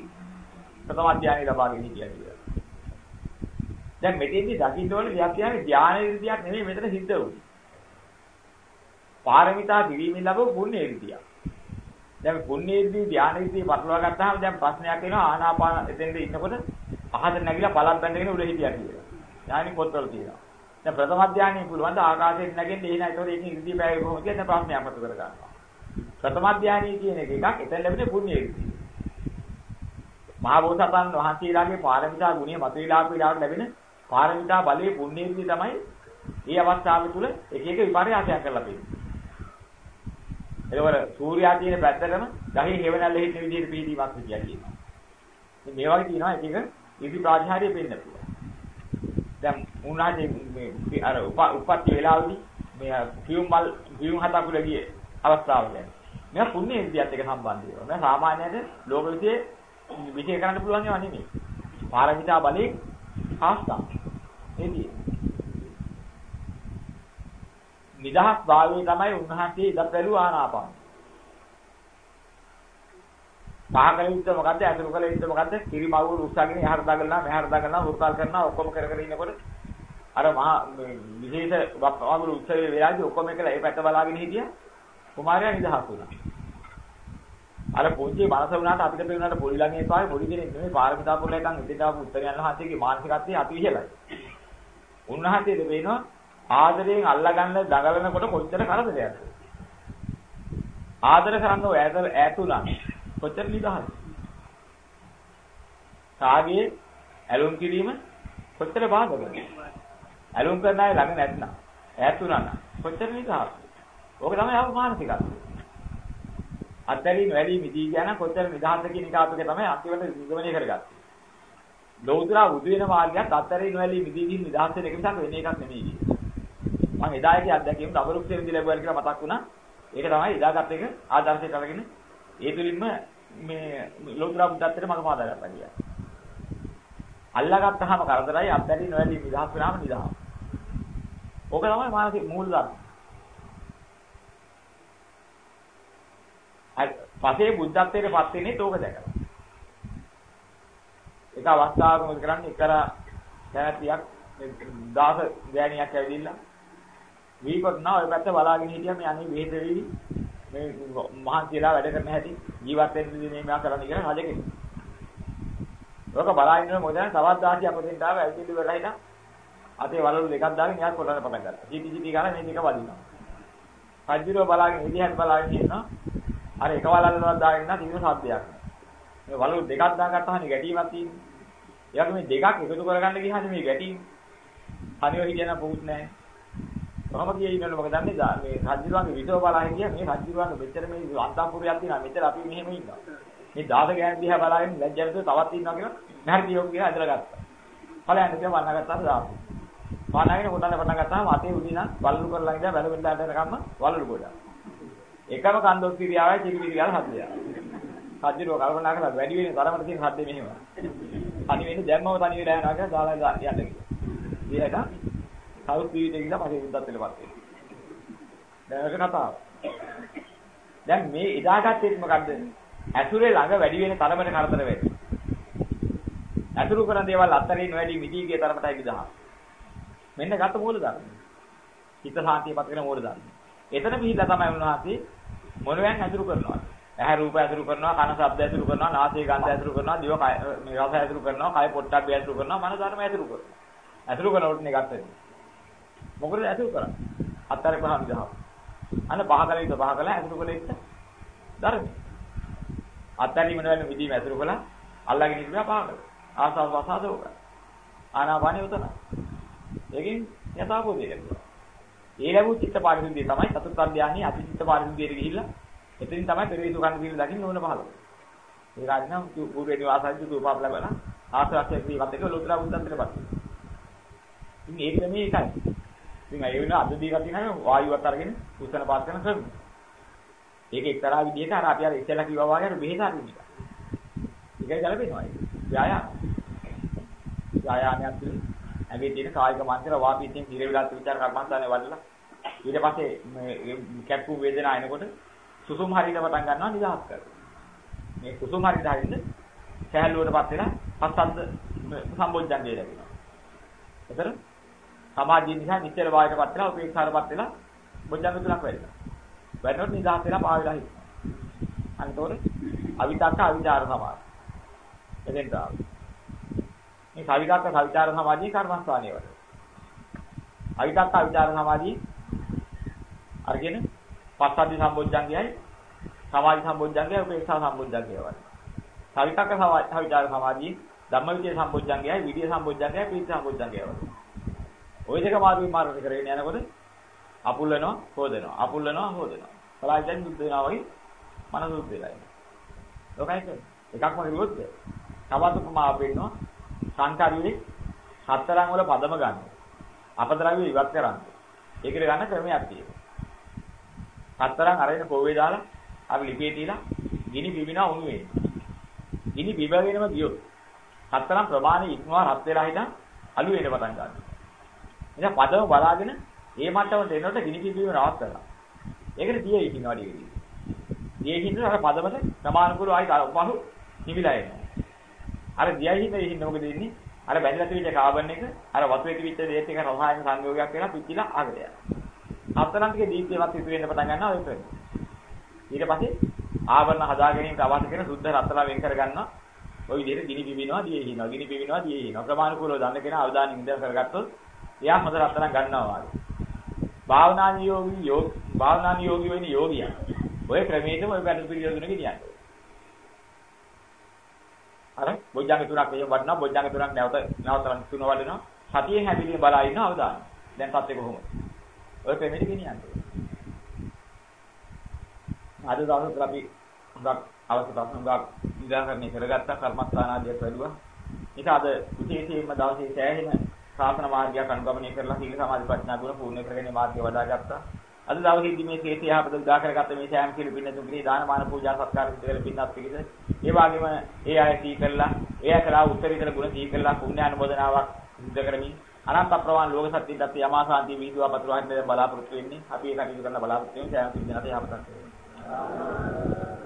ප්‍රථම ධානය ලබාගෙන හිටියා කියලා. දැන් මෙතෙන්දි දකින්න ඕනේ දෙයක් කියන්නේ ධානය විදියක් නෙමෙයි මෙතන සිද්ධ වුනේ. පාරමිතා දිවීමෙන් ලැබු පුණ්‍ය විදියක්. දැන් පුණ්‍ය විදිය ධානය විදිය පටලවා ගත්තාම දැන් ප්‍රශ්නයක් එනවා ආනාපාන එතෙන්ද ඉන්නකොට අහස නැගිලා පළක් බැඳගෙන උඩ හිටියා කියලා. ඥානි පොත්වල තියෙනවා. දැන් ප්‍රථම ධානය පුළුවන් ද ආකාශයෙන් නැගෙන්න එහෙනම් ඒතකොට ඒකෙන් ඉර්ධි පෑවේ කොහොමද කියන ප්‍රශ්නයක් මතු කර ගන්නවා. ප්‍රථම ධානය කියන එක එකක් එතන ලැබෙන්නේ පුණ්‍ය විදිය. මහා බෝසතාණන් වහන්සේලාගේ පාරමිතා ගුණය මතුවලා අපිලාට ලැබෙන පාරමිතා බලයේ පුණ්‍ය විදිය තමයි මේ අවස්ථාව තුළ එක එක විපර්යාසයක් කරලා තියෙන්නේ. එතකොට සූර්යයා තියෙන පැත්තටම ගහේ හේවණල්ල හිටින විදිහට පිළිදීමක් විදියක් කියනවා. ඉතින් මේ වගේ තියෙනවා එක එක ඉදි ප්‍රාතිහාර්ය පෙන්න පුළුවන්. දැන් උනාගේ මේ අර උපත්ති වේලාවදී මේ ෆියුම් මල් ෆියුම් හතක් උඩ ගියේ අවස්ථාව දැන්. මේ පුණ්‍ය විදියත් එක්ක සම්බන්ධ වෙනවා. මේ සාමාන්‍යයෙන් ලෝක විදියේ විදිය කරන්න පුළුවන් ඒවා නෙමෙයි. පාරමිතා බලේ ආස්ථා. එදී නිදහස් භාවයේ තමයි උන්වහන්සේ ඉදත් බැලුව ආනාපාන. පහකල යුද්ධ මොකද්ද? අතුරු කල යුද්ධ මොකද්ද? කිරිමවුල් උස්සගෙන එහාට දාගන්නවා මෙහාට දාගන්නවා හුරුකාල් කරනවා ඔක්කොම කර කර ඉන්නකොට අර මහා විශේෂ වප්පවල උත්සවයේ වෙලාවදී ඔක්කොම එකලා ඒ පැත්ත බලාගෙන හිටියා. කුමාරයා නිදහස් වුණා. අර පොන්චේ මනස වුණාට අපිට පේුණාට පොඩි ළඟේ පාවේ පොඩි කෙනෙක් නෙමෙයි පාරමිතා පුරලයන් ඉතින් ආපු උත්තරයන් වහන්සේගේ මානසිකත්වයේ අති ඉහළයි. උන්වහන්සේට පේනවා ආදරයෙන් අල්ලගන්න දඟලනකොට කොච්චර කරදරයක්ද? ආදර කරන්න ඔය ඈත ඈතුණා. කොච්චර නිදහස්. කාගේ ඇලුම් කිරීම කොච්චර බාධකද? ඇලුම් කරන අය ළඟ නැත්නම් ඈතුණා නම් කොච්චර නිදහස්. ඕක තමයි ආපු මානසිකත්වය. අත්දැකීම් වැඩි මිදී කියන කොච්චර නිදහස්ද කියන එක අපිට තමයි අන්තිමට නිගමනය කරගත්තේ. ලෞතර උදු වෙන මාර්ගයත් අත්දැකීම් වැඩි මිදීදී නිදහස් වෙන එක මිසක් වෙන එකක් නෙමෙයි. මම එදාගේ අත්දැකීම් දබරුක්ෂේ විදි ලැබුවා කියලා මතක් වුණා. ඒක තමයි එදාගත් එක ආදර්ශයට අරගෙන ඒ තුලින්ම මේ ලෞතර බුද්ධත්වයට මම පාදා ගත්තා කියලා. අල්ලාගත්තාම කරදරයි අත්දැකීම් වැඩි නිදහස් වෙනාම නිදහස්. ඕක තමයි මානසික මූල ධර්ම. පසේ බුද්ධත්වයට පත් වෙන්නේ තෝක දැකලා. එක අවස්ථාවක මොකද කරන්නේ එකර දැනතියක් දාස ගෑණියක් ඇවිදින්න වීපත් නා ඔය පැත්ත බලාගෙන හිටියා මේ අනේ වේද වෙවි මේ මහන්සියලා වැඩ කරන හැටි ජීවත් වෙන්න මේ මෙයා කරන්න කියලා රජ කෙනෙක්. ඔක බලාගෙන ඉන්න මොකද තවත් දාසි අපතෙන් ආව ඇවිදින්න වෙලා හිටා අතේ වලලු දෙකක් දාගෙන න්යාය කොටන්න පටන් ගත්තා. ජීටි ජීටි ගාලා මේ දෙක වදිනවා. රජුරෝ බලාගෙන ඉදිහට බලාගෙන ඉන්නවා. අර එක වලල්ලක් දාගෙන ඉන්න කිසිම සද්දයක් නැහැ. මේ වලලු දෙකක් දාගත්තාම ගැටීමක් තියෙන්නේ. ඒ වගේ මේ දෙකක් එකතු කරගන්න ගියාම මේ ගැටීම හනිව හිටියන පුත් නැහැ. කොහොම කියේ ඉන්නවද මොකද දන්නේ මේ රජුරුවන්ගේ විසව බලාගෙන ගියා මේ රජුරුවන්ගේ මෙච්චර මේ අන්තම්පුරයක් තියෙනවා මෙච්චර අපි මෙහෙම ඉන්නවා. මේ දාස ගෑන් දිහා බලාගෙන ලැජ්ජාවට තවත් ඉන්නවා කියලා නැහැටි දියෝ කියලා ඇදලා ගත්තා. ඵලයන් දෙක වන්න ගත්තාම දාපු. වන්නගෙන කොටන්න පටන් ගත්තාම අතේ උදින වලලු කරලා ඉඳලා බැල බෙල්ලට යනකම්ම වලලු ගොඩා. එකම කන්දොස් කිරියාවයි චිරිවිලි ගාලා හදලා. හදිරෝ කල්පනා කරලා වැඩි වෙන තරමට තියෙන හද්දේ මෙහෙම. තනි වෙන්නේ දැම්මම තනි වෙලා යනවා කියලා දාලා යන්න කියලා. ඊළඟ සවුත් වීඩියෝ ගිහලා පස්සේ බුද්ධත් වෙලපත් වෙනවා. දැන් ඒක කතාව. දැන් මේ ඉදාගත්තේ මොකද්ද? ඇතුලේ ළඟ වැඩි වෙන තරමට කරදර වෙන්නේ. ඇතුළු කරන දේවල් අත්තරින් වැඩි මිදී ගිය තරමටයි විදහා. මෙන්න ගත මූල ධර්ම. හිත සාන්තියපත් වෙන මූල ධර්ම. එතන පිළිලා තමයි උන්වහන්සේ මොනවෙන් ඇතුළු කරනවා. ඇහැ රූප ඇතුළු කරනවා, කන ශබ්ද ඇතුළු කරනවා, නාසය ගන්ධ ඇතුළු කරනවා, දිව මේ රස ඇතුළු කරනවා, කය පොට්ටබ්බය ඇතුළු කරනවා, මන ධර්ම ඇතුළු කරනවා. ඇතුළු කරනකොට නේ ගත වෙන්නේ. මොකද ඇතුළු කරන්නේ? අත්තර පහ විදහා. අන්න පහ කලින් පහ කළා ඇතුළු කළේ ඉත ධර්ම. අත්තරින් මොනවද විදීම ඇතුළු කළා, අල්ලගෙන ඉන්නවා පහ කළා. ආසාව වසාදෝක. ආනාපානිය උතන. ඒකෙන් යථාභූතය ලැබුවා. ඒ ලැබු චිත්ත පාරිශුද්ධිය තමයි චතුත් අධ්‍යානයේ අති චිත්ත පාරිශුද්ධියට ගිහිල්ලා එතනින් තමයි පෙරේසු කන් කියන දකින්න ඕන පහළ. ඒ රාජනම් පූර්ව නිවාසයන්තු දුපාප ලැබලා ආශ්‍රාක්ෂය ක්‍රීමත් එක ලෝතර බුද්ධන්තරපත්. ඉතින් ඒක මේ එකයි. ඉතින් ඒ වෙන අද දීලා තියෙනවා වායුවත් අරගෙන උස්සන පාත් කරන ක්‍රම. ඒක එක්තරා විදිහක අර අපි අර ඉස්සෙල්ලා කිව්වා වගේ අර බෙහෙත අරින්න එක. ඒකයි ගැලපෙනවා ඒක. ව්‍යායාම. ව්‍යායාමයක් තුළ ඇගේ තියෙන කායික මානසික වාපීතියෙන් ඉර විලාස විචාර කර්මස්ථානේ වඩලා ඊට පස්සේ මේ කැප්පු වේදනාව එනකොට සුසුම් හරියට පටන් ගන්නවා නිදහස් කරනවා. මේ සුසුම් හරියට හරින්න සහැල්ලුවටපත් වෙලා පස්සද්ද සම්බොජ්ජංගේ ලැබෙනවා. එතන සමාධිය නිසා නිශ්චල වායයටපත් වෙලා උපේක්ෂාවටපත් වෙලා බොජ්ජංග තුනක් වෙනවා. වෙනකොට නිදහස් වෙලා පාවිලා හිටිනවා. අනිතෝර අවිතක්ක අවිචාර සමාධි. එතෙන්ට ආවා. මේ සවිතක්ක සවිචාර සමාධියේ කර්මස්ථානයේ වල. අවිතක්ක අවිචාර සමාධියේ අරගෙන පස්සද්ධි සම්බොජ්ජංගයයි සමාධි සම්බොජ්ජංගයයි උපේක්ෂා සම්බොජ්ජංගයයි වල. සවිතක්ක සවිචාර සමාධියේ ධම්මවිචේ සම්බොජ්ජංගයයි විදිය සම්බොජ්ජංගයයි පීති සම්බොජ්ජංගයයි වල. ওই දෙක මාර්ගයෙන් මාර්ගය කරගෙන යනකොට අපුල්ලනවා හොදනවා අපුල්ලනවා හොදනවා. පලායයන් දුක් වෙනවා වගේ මනස දුක් වෙලා ඉන්නේ. ලෝකයි කියන්නේ. එකක්ම කිව්වොත් තවත් උපමාවක් වෙන්නවා. සංකාරියේ හතරන් වල පදම ගන්න. අපද්‍රව්‍ය ඉවත් කරන්න. ඒකට ගන්න ක්‍රමයක් තියෙනවා. හතරන් අරගෙන පොවේ දාලා අර ලිපේ තියලා ගිනි පිබිනා උණු වෙන්නේ. ගිනි පිබගෙනම ගියොත් හතරන් ප්‍රමාණය ඉක්මවා රත් වෙලා හිටන් අලු වෙන පටන් ගන්නවා. ඉතින් පදම බලාගෙන ඒ මට්ටමට එනකොට ගිනි පිබීම නවත්තලා. ඒකට දියේ ඉන්නවා ඩිගිරි. දියේ හින්දා අර පදමට ප්‍රමාණිකුල ආයි පහු නිවිලා එනවා. අර දියයි හින්දා හින්දා මොකද වෙන්නේ? අර බැඳලා තිබිච්ච කාබන් එක අර වතුරේ තිබිච්ච දේත් එක රසායන සංයෝගයක් වෙලා පිච්චිලා ආගට යනවා. හතරන් ටිකේ දීප්තියවත් ඉතුරු වෙන්න පටන් ගන්නවා ඒක. ඊට පස්සේ ආවරණ හදා ගැනීමට අවශ්‍ය කරන සුද්ධ රත්තරන් වෙන් කර ගන්නවා. ওই විදිහට ගිනි පිබිනවා, දියේ හිනවා, ගිනි පිබිනවා, දියේ හිනවා. ප්‍රමාණිකුලව දන්න කෙනා අවධානය ඉඳලා කරගත්තොත් එයා හොඳ රත්තරන් ගන්නවා වගේ. භාවනානි යෝගී යෝග භාවනානි යෝගී වෙන යෝගියා. ඔය ක්‍රමයේදම ඔය පැටි පිළිවෙල තුනක ගෙනියන්නේ. අර බොජ්ජංග තුනක් මේ වඩනවා බොජ්ජංග තුනක් නැවත නැවත තුන වඩනවා. සතියේ හැදිලිය බලා ඉන්න අවදාන. දැන් සත්‍ය කොහොමද? ඔය ක්‍රමෙට ගෙනියන්නේ. අද දවසේ අපි හුඟක් අවශ්‍ය ප්‍රශ්න හුඟක් නිරාකරණය කරගත්තා කර්මස්ථාන ආදිය කරුවා. ඒක අද විශේෂයෙන්ම දවසේ සෑහෙන ශාසන මාර්ගයක් අනුගමනය කරලා සීල සමාධි ප්‍රඥා ගුණ පූර්ණ කරගෙන මාර්ගය වඩා ගත්තා. අද දවසේදී මේ හේතු යහපත උදා කරගත්ත මේ සෑම කිලු පින්න තුන්ගේ දාන මාන පූජා සත්කාර සිදු කරලා පින්නත් පිළිද. ඒ වගේම ඒ අය සී කරලා ඒ කරා උත්තරීතර ගුණ සී කරලා පුණ්‍ය අනුමೋದනාවක් සිදු කරමින් අනන්ත ප්‍රවාහන ලෝක සත්‍යයත් යමා සාන්ති වීදුවා පතුරවන්න බලාපොරොත්තු වෙන්නේ. අපි ඒ කටයුතු කරන්න බලාපොරොත්තු වෙන්නේ සෑම කිලු දිනකට යහපතක් වෙනවා.